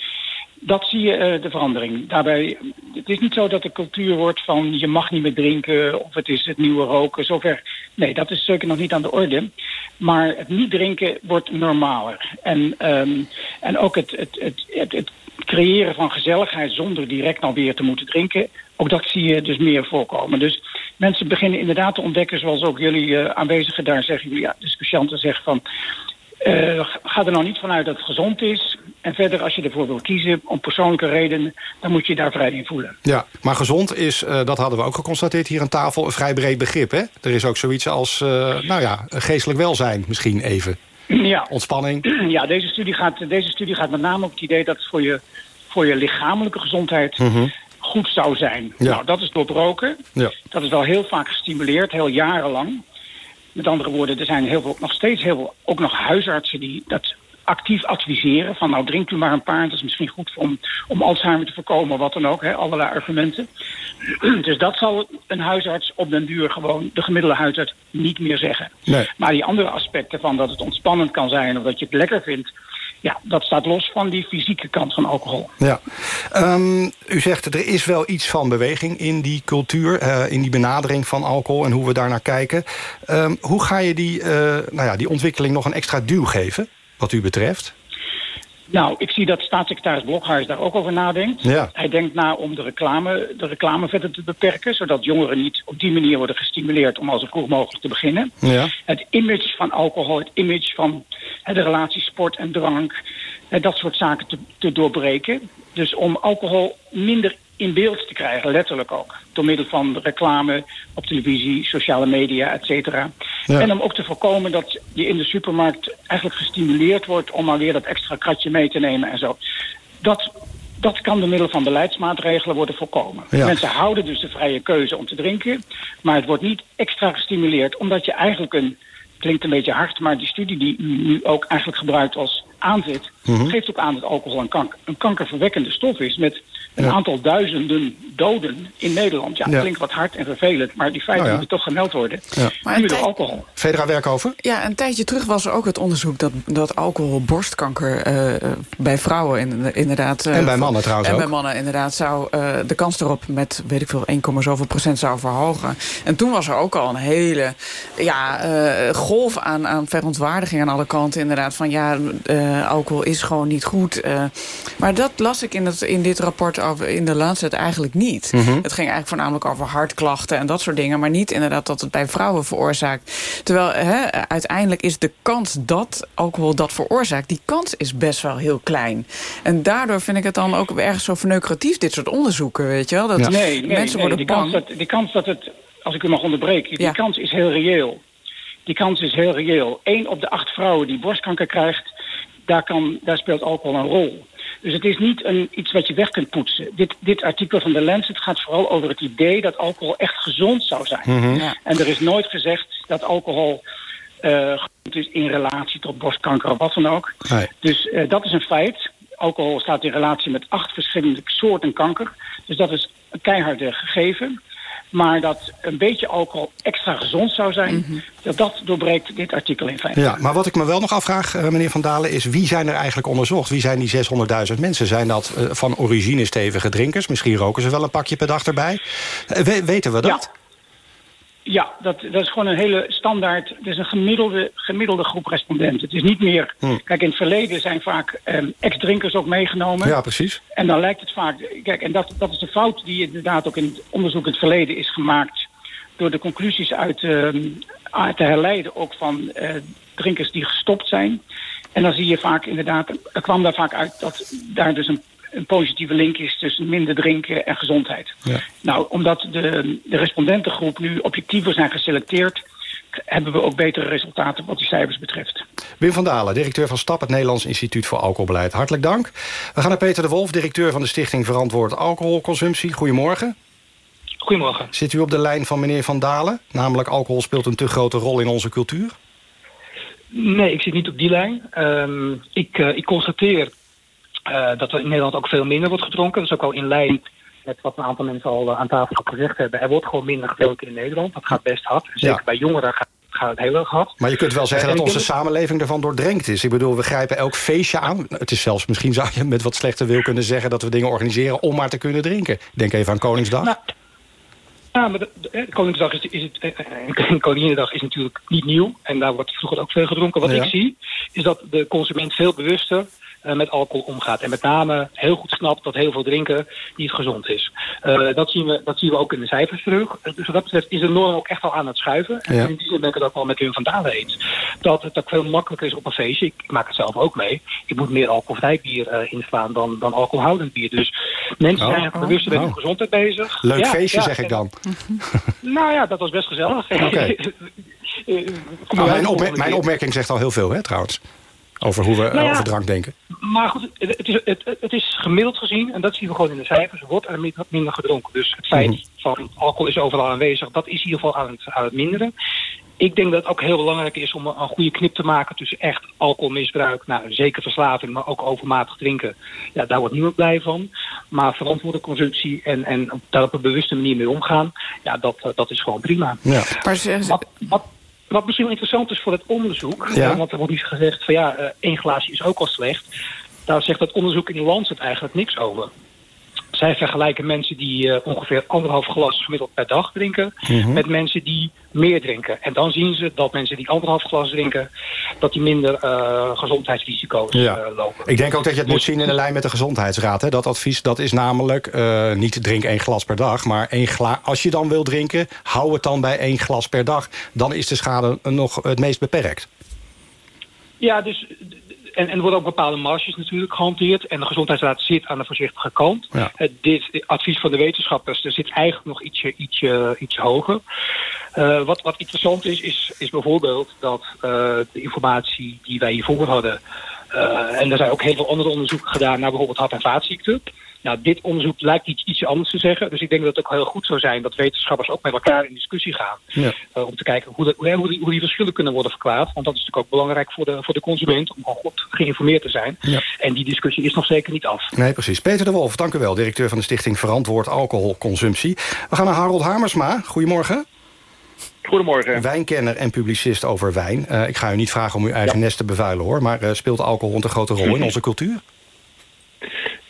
dat zie je uh, de verandering. Daarbij, het is niet zo dat de cultuur wordt van... je mag niet meer drinken of het is het nieuwe roken. Zover. Nee, dat is zeker nog niet aan de orde. Maar het niet drinken wordt normaler. En, um, en ook het, het, het, het, creëren van gezelligheid... zonder direct nou weer te moeten drinken... ook dat zie je dus meer voorkomen. Dus mensen beginnen inderdaad te ontdekken, zoals ook jullie uh, aanwezigen daar zeggen, ja, discussianten zeggen van, uh, ga er nou niet vanuit dat het gezond is. En verder, als je ervoor wil kiezen, om persoonlijke redenen, dan moet je je daar vrij in voelen. Ja, maar gezond is, uh, dat hadden we ook geconstateerd hier aan tafel, een vrij breed begrip, hè? Er is ook zoiets als, nou ja, geestelijk welzijn misschien even. Ja. Ontspanning. Ja, deze studie, gaat, deze studie gaat met name op het idee dat het voor je, voor je lichamelijke gezondheid... Mm -hmm goed zou zijn. Ja. Nou, dat is door het roken. Ja. Dat is wel heel vaak gestimuleerd, heel jarenlang. Met andere woorden, er zijn heel veel, nog steeds heel veel, ook nog huisartsen die dat actief adviseren. Van nou, drink u maar een paar, dat is misschien goed om, om Alzheimer te voorkomen, wat dan ook. Hè, allerlei argumenten. dus dat zal een huisarts op den duur gewoon de gemiddelde huisarts niet meer zeggen. Nee. Maar die andere aspecten van dat het ontspannend kan zijn of dat je het lekker vindt ja, dat staat los van die fysieke kant van alcohol. Ja. Um, u zegt er is wel iets van beweging in die cultuur, uh, in die benadering van alcohol en hoe we daar naar kijken. Um, hoe ga je die, uh, nou ja, die ontwikkeling nog een extra duw geven, wat u betreft? Nou, ik zie dat staatssecretaris Blokhuis daar ook over nadenkt. Ja. Hij denkt na om de reclame, de reclame verder te beperken... zodat jongeren niet op die manier worden gestimuleerd... om al zo vroeg mogelijk te beginnen. Ja. Het image van alcohol, het image van hè, de relatie sport en drank... Hè, dat soort zaken te, te doorbreken. Dus om alcohol minder in beeld te krijgen, letterlijk ook. Door middel van reclame op televisie, sociale media, et cetera. Ja. En om ook te voorkomen dat je in de supermarkt eigenlijk gestimuleerd wordt... om maar weer dat extra kratje mee te nemen en zo. Dat dat kan door middel van beleidsmaatregelen worden voorkomen. Ja. Mensen houden dus de vrije keuze om te drinken, maar het wordt niet extra gestimuleerd, omdat je eigenlijk een, klinkt een beetje hard, maar die studie die u nu ook eigenlijk gebruikt als aanzet, Mhm. geeft ook aan dat alcohol een, kank- een kankerverwekkende stof is met een Ja. aantal duizenden doden in Nederland. Ja, Ja. klinkt wat hard en vervelend, maar die feiten Nou ja. moeten toch gemeld worden. Ja. Maar Nu tijd- alcohol. Federa Werkover? Ja, een tijdje terug was er ook het onderzoek dat, dat alcohol borstkanker eh, bij vrouwen in, inderdaad... eh, En bij mannen trouwens En ook. bij mannen inderdaad zou eh, de kans erop met, weet ik veel, 1, zoveel procent zou verhogen. En toen was er ook al een hele ja, eh, golf aan, aan verontwaardiging aan alle kanten inderdaad. Van ja, eh, alcohol is gewoon niet goed. eh. maar dat las ik in, het, in dit rapport over, in de Lancet eigenlijk niet. Mhm. Het ging eigenlijk voornamelijk over hartklachten en dat soort dingen. Maar niet inderdaad dat het bij vrouwen veroorzaakt. Terwijl hè, uiteindelijk is de kans dat alcohol dat veroorzaakt... die kans is best wel heel klein. En daardoor vind ik het dan ook ergens zo verneukeratief... dit soort onderzoeken, weet je wel? Dat nee, nee, mensen nee, worden die bang. Kans dat, die kans dat het, als ik u mag onderbreken, die Ja. kans is heel reëel. Die kans is heel reëel. Eén op de acht vrouwen die borstkanker krijgt, daar, kan, daar speelt alcohol een rol. Dus het is niet een, iets wat je weg kunt poetsen. Dit, dit artikel van de Lancet gaat vooral over het idee dat alcohol echt gezond zou zijn. Mhm. Ja. En er is nooit gezegd dat alcohol eh gezond is in relatie tot borstkanker of wat dan ook. Nee. Dus eh, dat is een feit. Alcohol staat in relatie met acht verschillende soorten kanker. Dus dat is een keiharde gegeven. Maar dat een beetje alcohol extra gezond zou zijn... dat, dat doorbreekt dit artikel in feite. Ja, maar wat ik me wel nog afvraag, eh, meneer Van Dalen... is wie zijn er eigenlijk onderzocht? Wie zijn die 600.000 mensen? Zijn dat eh, van origine stevige drinkers? Misschien roken ze wel een pakje per dag erbij. Eh, we- weten we dat? Ja, dat, dat is gewoon een hele standaard... Het is een gemiddelde, gemiddelde groep respondenten. Het is niet meer... Hm. Kijk, in het verleden zijn vaak ehm, ex-drinkers ook meegenomen. Ja, precies. En dan lijkt het vaak... Kijk, en dat, dat is de fout die inderdaad ook in het onderzoek in het verleden is gemaakt... door de conclusies uit, ehm, te herleiden ook van eh, drinkers die gestopt zijn. En dan zie je vaak inderdaad... Er kwam daar vaak uit dat daar dus een, een positieve link is... tussen minder drinken en gezondheid. Ja. Nou, omdat de, de respondentengroep nu objectiever zijn geselecteerd... hebben we ook betere resultaten wat die cijfers betreft. Wim van Dalen, directeur van STAP... het Nederlands Instituut voor Alcoholbeleid. Hartelijk dank. We gaan naar Peter de Wolf, directeur van de Stichting Verantwoord Alcoholconsumptie. Goedemorgen. Goedemorgen. Zit u op de lijn van meneer Van Dalen? Namelijk alcohol speelt een te grote rol in onze cultuur? Nee, ik zit niet op die lijn. Ehm, ik, eh, ik constateer eh, dat er in Nederland ook veel minder wordt gedronken. Dat is ook al in lijn met wat een aantal mensen al eh, aan tafel gezegd hebben. Er wordt gewoon minder gedronken in Nederland. Dat gaat best hard. Zeker Ja. bij jongeren gaat, gaat het heel erg hard. Maar je kunt wel zeggen Eh, dat onze samenleving ervan doordrenkt is. Ik bedoel, we grijpen elk feestje aan. Het is zelfs, misschien zou je met wat slechte wil kunnen zeggen... dat we dingen organiseren om maar te kunnen drinken. Denk even aan Koningsdag. Nou, Ja, maar de, de- eh, Koningsdag is, is het, en Koninginnedag is natuurlijk niet nieuw. En daar wordt vroeger ook veel gedronken. Wat Ja. ik zie, is dat de consument veel bewuster met alcohol omgaat. En met name heel goed snapt dat heel veel drinken niet gezond is. Eh, dat, zien we, dat zien we ook in de cijfers terug. Eh, Dus wat dat betreft is de norm ook echt al aan het schuiven. En Ja. in die zin ben ik het ook wel met Wim van Dalen eens. Dat het ook veel makkelijker is op een feestje. Ik, maak het zelf ook mee. Ik moet meer alcoholvrij bier eh, inslaan dan, dan alcoholhoudend bier. Dus mensen Oh. zijn bewuster met Oh. hun gezondheid bezig. Leuk Ja, feestje, ja, zeg ik dan. nou ja, dat was best gezellig. Oké. Eh, kom Nou, mijn, mijn opmerking zegt al heel veel, hè, trouwens. Over hoe we Nou ja. over drank denken. Maar goed, het is, het, het is gemiddeld gezien, en dat zien we gewoon in de cijfers, wordt er mi- minder gedronken. Dus het feit Mhm. van alcohol is overal aanwezig, dat is in ieder geval aan het, aan het minderen. Ik denk dat het ook heel belangrijk is om een, goede knip te maken tussen echt alcoholmisbruik, nou zeker verslaving, maar ook overmatig drinken. Ja, daar wordt niemand blij van. Maar verantwoorde consumptie en, en daar op een bewuste manier mee omgaan, ja, dat, eh, dat is gewoon prima. Ja. Maar ze, Wat, wat, wat misschien wel interessant is voor het onderzoek, Ja. want er wordt niet gezegd van ja, eh, één glaasje is ook al slecht. Daar zegt het onderzoek in de Lancet eigenlijk niks over. Zij vergelijken mensen die eh, ongeveer anderhalf glas gemiddeld per dag drinken... Mhm. met mensen die meer drinken. En dan zien ze dat mensen die anderhalf glas drinken... dat die minder eh, gezondheidsrisico's Ja. eh, lopen. Ik denk ook dat je het moet zien in de lijn met de Gezondheidsraad. Hè. Dat advies dat is namelijk niet drink één glas per dag... maar één gla als je dan wil drinken, hou het dan bij één glas per dag. Dan is de schade nog het meest beperkt. Ja, dus, en, en er worden ook bepaalde marges natuurlijk gehanteerd. En de Gezondheidsraad zit aan de voorzichtige kant. Ja. Eh, dit advies van de wetenschappers er zit eigenlijk nog ietsje, ietsje, ietsje hoger. Eh, wat, wat interessant is, is, is bijvoorbeeld dat eh, de informatie die wij hiervoor hadden... en er zijn ook heel veel andere onderzoeken gedaan naar bijvoorbeeld hart- en vaatziekten. Nou, dit onderzoek lijkt iets, iets anders te zeggen. Dus ik denk dat het ook heel goed zou zijn dat wetenschappers ook met elkaar in discussie gaan. Ja. Uh, om te kijken hoe, de, hoe, die, hoe, die, verschillen kunnen worden verklaard. Want dat is natuurlijk ook belangrijk voor de, voor de consument om gewoon goed geïnformeerd te zijn. Ja. En die discussie is nog zeker niet af. Nee, precies. Peter de Wolf, dank u wel. Directeur van de Stichting Verantwoord Alcoholconsumptie. We gaan naar Harold Hamersma. Goedemorgen. Goedemorgen. Wijnkenner en publicist over wijn. Uh, ik ga u niet vragen om uw eigen nest te bevuilen, hoor. Maar uh, speelt alcohol een grote rol in onze cultuur?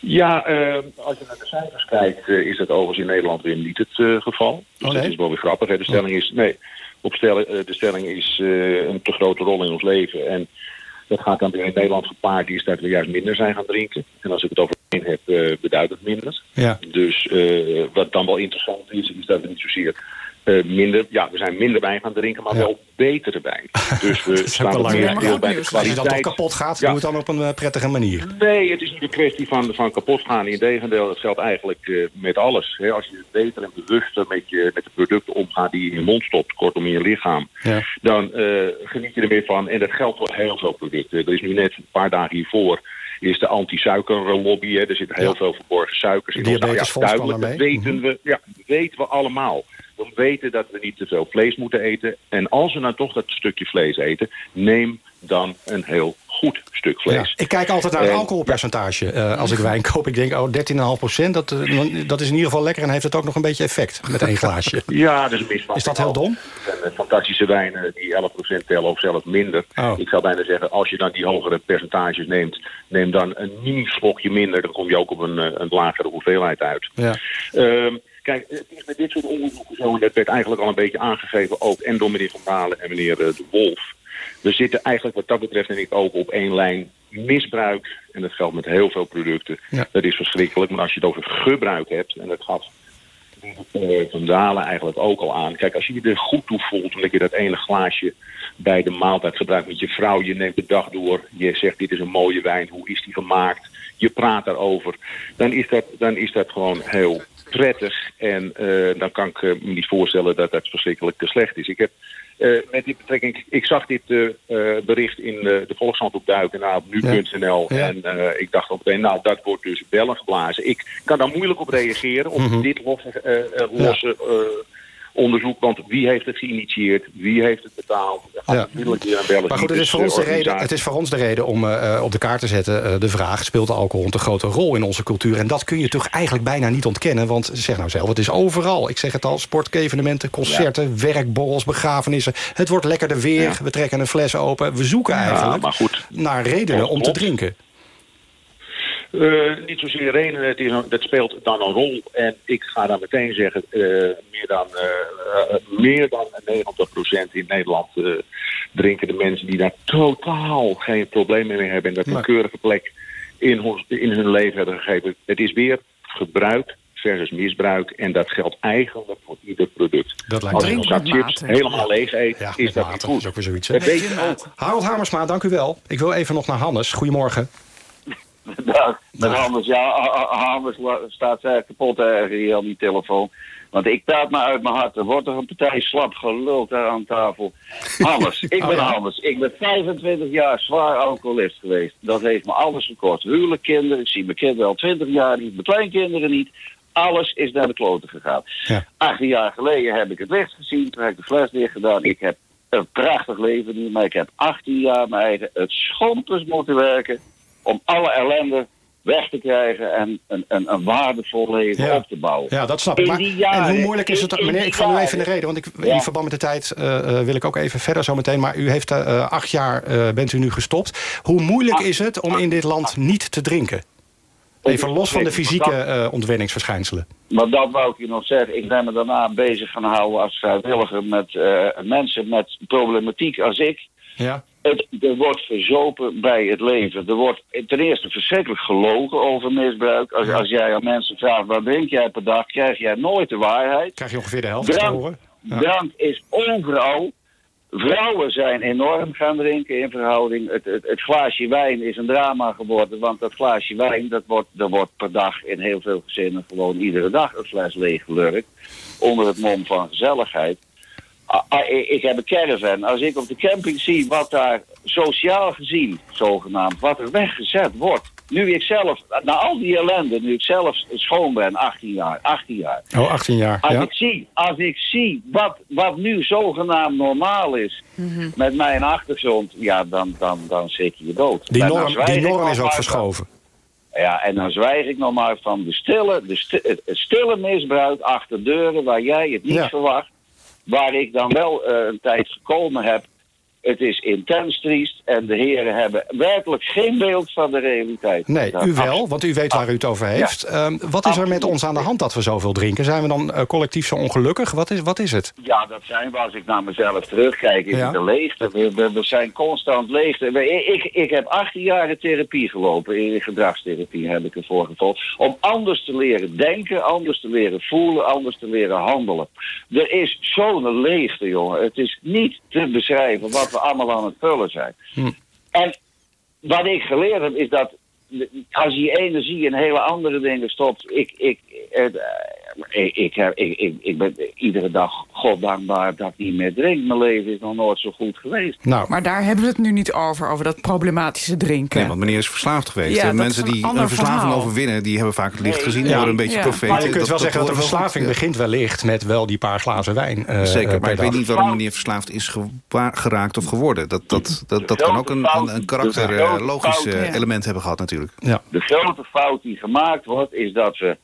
Ja, uh, als je naar de cijfers kijkt, uh, is dat overigens in Nederland weer niet het uh, geval. Dus oh, nee? dat is wel weer grappig. Hè. De stelling is, nee, op stellen, de stelling is een te grote rol in ons leven. En dat gaat dan weer in Nederland gepaard, is dat we juist minder zijn gaan drinken. En als ik het over wijn heb, beduidt het minder. Ja. Dus wat dan wel interessant is, is dat we niet zozeer uh, minder, ja, we zijn minder wijn gaan drinken, maar ja. wel betere wijn. Dus we staan meer stil bij de kwaliteit. Als je dan toch kapot gaat, ja. doe het dan op een uh, prettige manier. Nee, het is niet een kwestie van, van kapot gaan. Integendeel, dat geldt eigenlijk uh, met alles. Hè. Als je beter en bewuster met, je, met de producten omgaat die je in je mond stopt, kortom in je lichaam, ja. dan geniet je er meer van. En dat geldt voor heel veel producten. Er is nu net een paar dagen hiervoor is de anti-suikerlobby. Er zitten heel veel verborgen suikers in. Diabetes nou, ja, duidelijk, mee. dat weten we, ja, weten we allemaal. We weten dat we niet te veel vlees moeten eten. En als we nou toch dat stukje vlees eten, neem dan een heel goed stuk vlees. Ja, ik kijk altijd naar het alcoholpercentage uh, als ik wijn koop. Ik denk, oh, 13,5 procent, dat, dat is in ieder geval lekker... en heeft het ook nog een beetje effect met één glaasje. ja, dat is misvatting. Is dat heel dom? Zijn fantastische wijnen die 11 procent tellen of zelfs minder. Oh. Ik zou bijna zeggen, als je dan die hogere percentages neemt... neem dan een mini slokje minder. Dan kom je ook op een, een lagere hoeveelheid uit. Ja. Um, Kijk, het is met dit soort onderzoeken zo, en dat werd eigenlijk al een beetje aangegeven ook, en door meneer Van Dalen en meneer De Wolf. We zitten eigenlijk wat dat betreft en ik ook op één lijn misbruik. En dat geldt met heel veel producten. Ja. Dat is verschrikkelijk. Maar als je het over gebruik hebt, en dat gaat uh, Van Dalen eigenlijk ook al aan. Kijk, als je je er goed toe voelt, omdat je dat ene glaasje bij de maaltijd gebruikt met je vrouw. Je neemt de dag door, je zegt dit is een mooie wijn, hoe is die gemaakt? Je praat daarover. Dan is dat, dan is dat gewoon heel prettig. En uh, dan kan ik uh, me niet voorstellen dat dat verschrikkelijk te slecht is. Ik heb uh, met die betrekking, ik zag dit bericht in de Volkskrant opduiken nou, op nu.nl. Ja. En ik dacht op een, nou dat wordt dus bellen geblazen. Ik kan daar moeilijk op reageren, op Mhm. mm -hmm. dit losse, losse onderzoek. Want wie heeft het geïnitieerd? Wie heeft het betaald? Ja. Bellen, maar goed, het is, voor ons de reden, het is voor ons de reden om uh, op de kaart te zetten uh, de vraag... speelt de alcohol een grote rol in onze cultuur? En dat kun je toch eigenlijk bijna niet ontkennen. Want zeg nou zelf, het is overal. Ik zeg het al, sportevenementen, concerten, ja. werkborrels, begrafenissen. Het wordt lekkerder weer, ja. we trekken een fles open. We zoeken eigenlijk naar redenen om te drinken. Uh, niet zozeer redenen, het is een, dat speelt dan een rol. En ik ga dan meteen zeggen, uh, meer dan, uh, meer dan 90% in Nederland drinken de mensen die daar totaal geen probleem mee hebben. En dat een keurige plek in, in hun leven hebben gegeven. Het is weer gebruik versus misbruik. En dat geldt eigenlijk voor ieder product. Dat Als je een zak chips helemaal leeg eet, ja, is dat niet goed. is ook weer zoiets. Dat weet je ook. Harold Hamersma, dank u wel. Ik wil even nog naar Hannes. Goedemorgen. Dag, met Hannes. Ja, Hannes staat kapot ergens hier aan die telefoon. Want ik praat maar uit mijn hart. Er wordt toch een partij slap geluld daar aan tafel. Hannes, ik ben Oh, ja. Hannes. Ik ben 25 jaar zwaar alcoholist geweest. Dat heeft me alles gekort. Huwelijk, kinderen. Ik zie mijn kinderen al 20 jaar niet. Mijn kleinkinderen niet. Alles is naar de kloten gegaan. Ja. 18 jaar geleden heb ik het licht gezien. Toen heb ik de fles dicht gedaan. Ik heb een prachtig leven nu. Maar ik heb 18 jaar mijn eigen het schompers moeten werken. Om alle ellende weg te krijgen en een, een, een waardevol leven Ja. op te bouwen. Ja, dat snap ik. Maar, jaren- en hoe moeilijk is het... Meneer, ik val u even in de reden, want ik, Ja. in verband met de tijd eh, eh, wil ik ook even verder zo meteen. Maar u heeft eh, acht jaar bent u nu gestopt. Hoe moeilijk is het om in dit land niet te drinken? Even los van de fysieke ontwenningsverschijnselen. Maar dat wou ik je nog zeggen. Ik ben me daarna bezig gaan houden als vrijwilliger met mensen met problematiek als ik. Ja. Het, er wordt verzopen bij het leven. Er wordt ten eerste verschrikkelijk gelogen over misbruik. Als, als jij aan mensen vraagt, wat drink jij per dag, krijg jij nooit de waarheid. Krijg je ongeveer de helft te Drank, horen. Ja. drank is overal. Vrouwen zijn enorm gaan drinken in verhouding. Het, het, het glaasje wijn is een drama geworden. Want dat glaasje wijn, dat wordt, dat wordt per dag in heel veel gezinnen gewoon iedere dag een fles leeg gelurkt. Onder het mom van gezelligheid. Ah, ah, ik ik heb een caravan. Als ik op de camping zie wat daar sociaal gezien, zogenaamd, wat er weggezet wordt. Nu ik zelf, na al die ellende, nu ik zelf schoon ben, 18 jaar, 18 jaar. Oh, 18 jaar, Als, ja. ik, zie, als ik zie wat, wat nu zogenaamd normaal is met mijn achtergrond, ja, dan, dan, dan schrik je je dood. Die norm, die norm is ook verschoven. Ja, en dan zwijg ik nog maar van de stille, de het stille misbruik achter deuren waar jij het niet Ja. verwacht. Waar ik dan wel eh, een tijd gekomen heb. Het is intens triest en de heren hebben werkelijk geen beeld van de realiteit. Nee, Dat- u wel, want u weet waar u het over heeft. Ehm, wat is er met ons aan de hand dat we zoveel drinken? Zijn we dan eh, collectief zo ongelukkig? Wat is, wat is het? Ja, dat zijn we. Als ik naar mezelf terugkijk, is Ja. de leegte. We, we, we zijn constant leegte. We- Ik, ik heb 18 jaar therapie gelopen. In gedragstherapie heb ik ervoor gevolgd. Om anders te leren denken, anders te leren voelen, anders te leren handelen. Er is zo'n leegte, jongen. Het is niet te beschrijven wat we allemaal aan het vullen zijn. En wat ik geleerd heb, is dat als je energie in hele andere dingen stopt. Ik, ik, het, eh, ik, ik, heb- ik, ik, ik ben iedere dag God dankbaar dat ik niet meer drink. Mijn leven is nog nooit zo goed geweest. Nou, Maar daar hebben we het nu niet over, over dat problematische drinken. Nee, want meneer is verslaafd geweest. Ja, En dat mensen een die een verslaving verhaal. overwinnen... die hebben vaak het licht Nee, gezien. Ja. worden een beetje Ja. profeten. Maar je kunt wel zeggen dat de verslaving begint wellicht met wel die paar glazen wijn. eh. Zeker, eh, maar ik weet niet waarom meneer verslaafd is geraakt of geworden. Dat, dat, dat, dat kan ook een, een, een karakterologisch Ja. element hebben gehad natuurlijk. Ja. De grote fout die gemaakt wordt, is dat we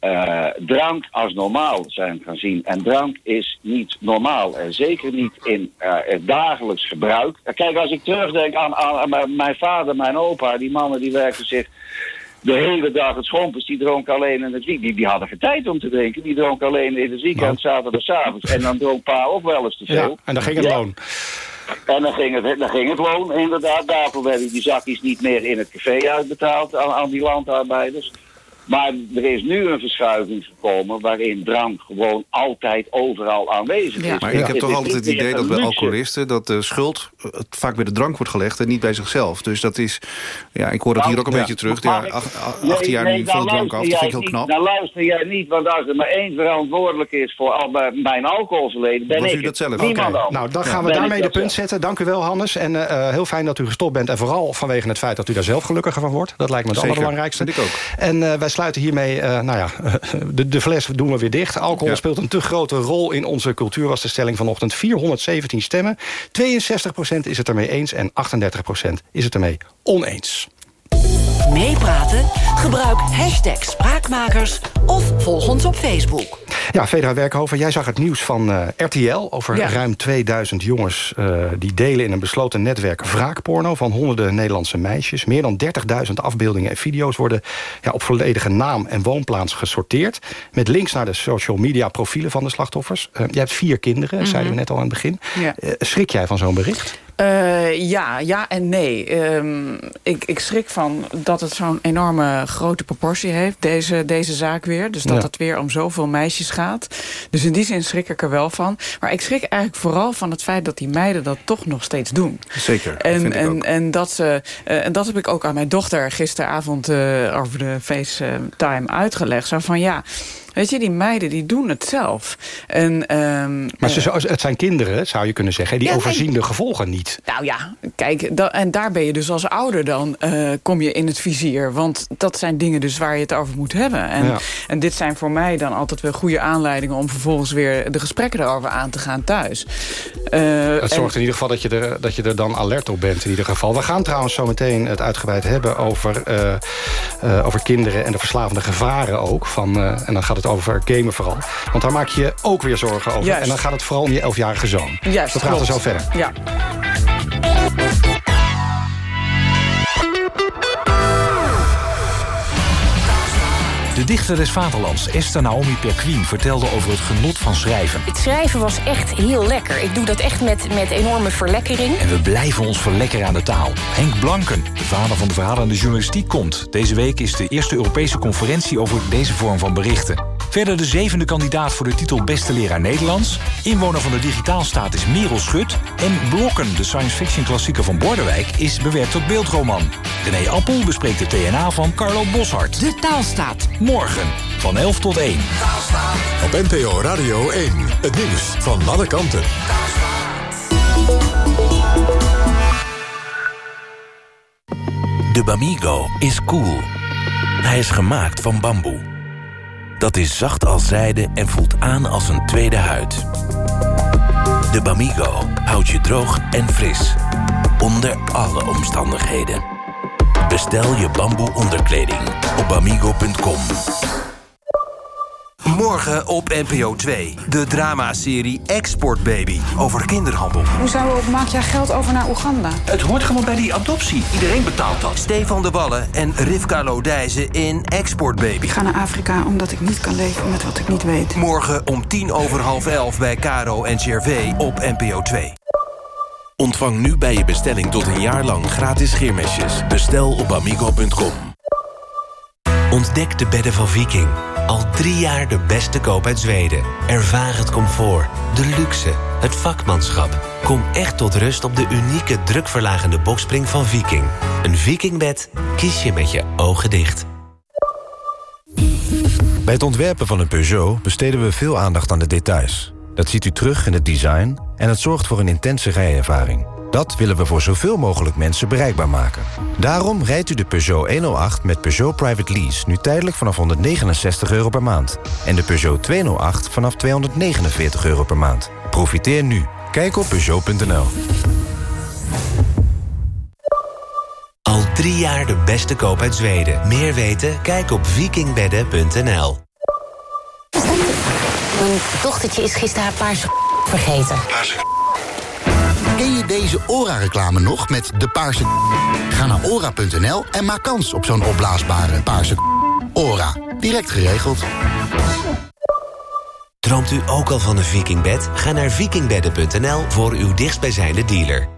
eh, drank als normaal zijn gaan zien. En drank is niet normaal. En zeker niet in eh, het dagelijks gebruik. Eh, Kijk, als ik terugdenk aan, aan, aan mijn- vader, mijn opa, die mannen die werkten zich de hele dag het schompers, die dronken alleen in het weekend. Die, die hadden geen tijd om te drinken. Die dronken alleen in het weekend, zaterdagavond. En dan dronk pa ook wel eens te veel. Ja, en dan ging het Ja. loon. En dan ging het, dan ging het loon, inderdaad. Daarvoor werden die zakjes niet meer in het café uitbetaald aan, aan die landarbeiders. Maar er is nu een verschuiving gekomen waarin drank gewoon altijd overal aanwezig is. Maar ik heb toch altijd het idee dat bij alcoholisten... dat de schuld eh, vaak bij de drank wordt gelegd en niet bij zichzelf. Dus dat is... Ja, ik hoor dat hier ook een Ja. beetje terug. Ja, ik- ach- ach- Nee, 18 jaar nee, nu dan veel drank af. Dat vind ik heel knap. Dan luister jij niet, want als er maar één verantwoordelijk is voor al mijn- alcoholverleden, ben Was ik u dat zelf? Niemand anders. Nou, dan Ja. gaan we daarmee de punt zelf. zetten. Dank u wel, Hannes. En eh, eh, heel fijn dat u gestopt bent. En vooral vanwege het feit dat u daar zelf gelukkiger van wordt. Dat lijkt me het allerbelangrijkste. vind ik ook. En eh, wij sluiten hiermee, eh, nou ja, de, de fles doen we weer dicht. Alcohol Ja. speelt een te grote rol in onze cultuur, was de stelling vanochtend. 417 stemmen. 62% is het ermee eens en 38% is het ermee oneens. Meepraten? Gebruik hashtag Spraakmakers of volg ons op Facebook. Ja, Federa Werkhoven, jij zag het nieuws van eh, RTL... over Ja. ruim 2000 jongens eh, die delen in een besloten netwerk... wraakporno van honderden Nederlandse meisjes. Meer dan 30.000 afbeeldingen en video's worden ja, op volledige naam en woonplaats gesorteerd... met links naar de social media profielen van de slachtoffers. Eh, jij hebt vier kinderen, zeiden we net al aan het begin. Ja. Schrik jij van zo'n bericht? Eh, ja, ja en nee. Ehm, ik, ik schrik van dat het zo'n enorme grote proportie heeft, deze, deze zaak weer. Dus dat Ja. het weer om zoveel meisjes gaat. Dus in die zin schrik ik er wel van. Maar ik schrik eigenlijk vooral van het feit dat die meiden dat toch nog steeds doen. Zeker, dat En, ik en, en, dat ze, eh, en dat heb ik ook aan mijn dochter gisteravond eh, over de FaceTime uitgelegd. Zo van ja, weet je, die meiden die doen het zelf. En, ehm, Maar ze, zou- het zijn kinderen, zou je kunnen zeggen... die Ja, overzien de gevolgen niet. nou ja, kijk, da- en daar ben je dus als ouder dan, eh, kom je in het vizier. Want dat zijn dingen dus waar je het over moet hebben. En, Ja. en dit zijn voor mij dan altijd wel goede aanleidingen... om vervolgens weer de gesprekken erover aan te gaan thuis. Eh, Het en- zorgt in ieder geval dat je, er, dat je er dan alert op bent in ieder geval. We gaan trouwens zo meteen het uitgebreid hebben over, eh, eh, over kinderen... en de verslavende gevaren ook. Van, eh, en dan gaat het over gamen vooral. Want daar maak je je ook weer zorgen over. Juist. En dan gaat het vooral om je elfjarige zoon. Juist, dat gaat er zo verder. Ja. De dichter des vaderlands, Esther Naomi Perquin, vertelde over het genot van schrijven. Het schrijven was echt heel lekker. Ik doe dat echt met, met enorme verlekkering. En we blijven ons verlekkeren aan de taal. Henk Blanken, de vader van de verhalende journalistiek, komt. Deze week is de eerste Europese conferentie over deze vorm van berichten. Verder de zevende kandidaat voor de titel Beste Leraar Nederlands. Inwoner van de digitaalstaat is Merel Schut. En Blokken, de science fiction klassieker van Bordewijk... is bewerkt tot beeldroman. René Appel bespreekt de TNA van Carlo Boshart. De taalstaat. Morgen van 11 tot 1. Op NPO Radio 1. Het nieuws van alle kanten. De Bamigo is cool. Hij is gemaakt van bamboe. Dat is zacht als zijde en voelt aan als een tweede huid. De Bamigo houdt je droog en fris. Onder alle omstandigheden. Bestel je bamboe onderkleding op bamigo.com. Morgen op NPO 2. De dramaserie Export Baby over kinderhandel. Hoezo maak jij geld over naar Oeganda? Het hoort gewoon bij die adoptie. Iedereen betaalt dat. Stefan de Wallen en Rivka Lodijzen in Export Baby. Ik ga naar Afrika omdat ik niet kan leven met wat ik niet weet. Morgen om tien over half elf bij Caro en CRV op NPO 2. Ontvang nu bij je bestelling tot een jaar lang gratis scheermesjes. Bestel op amigo.com. Ontdek de bedden van Viking. Al drie jaar de beste koop uit Zweden. Ervaar het comfort, de luxe, het vakmanschap. Kom echt tot rust op de unieke drukverlagende bokspring van Viking. Een Vikingbed kies je met je ogen dicht. Bij het ontwerpen van een Peugeot besteden we veel aandacht aan de details. Dat ziet u terug in het design en het zorgt voor een intense rijervaring. Dat willen we voor zoveel mogelijk mensen bereikbaar maken. Daarom rijdt u de Peugeot 108 met Peugeot Private Lease... nu tijdelijk vanaf 169 euro per maand. En de Peugeot 208 vanaf 249 euro per maand. Profiteer nu. Kijk op Peugeot.nl. Al drie jaar de beste koop uit Zweden. Meer weten? Kijk op vikingbedden.nl. Mijn dochtertje is gisteren haar paarse vergeten. Ken je deze ORA-reclame nog met de paarse Ga naar ora.nl en maak kans op zo'n opblaasbare paarse ORA. Direct geregeld. Droomt u ook al van een vikingbed? Ga naar vikingbedden.nl voor uw dichtstbijzijnde dealer.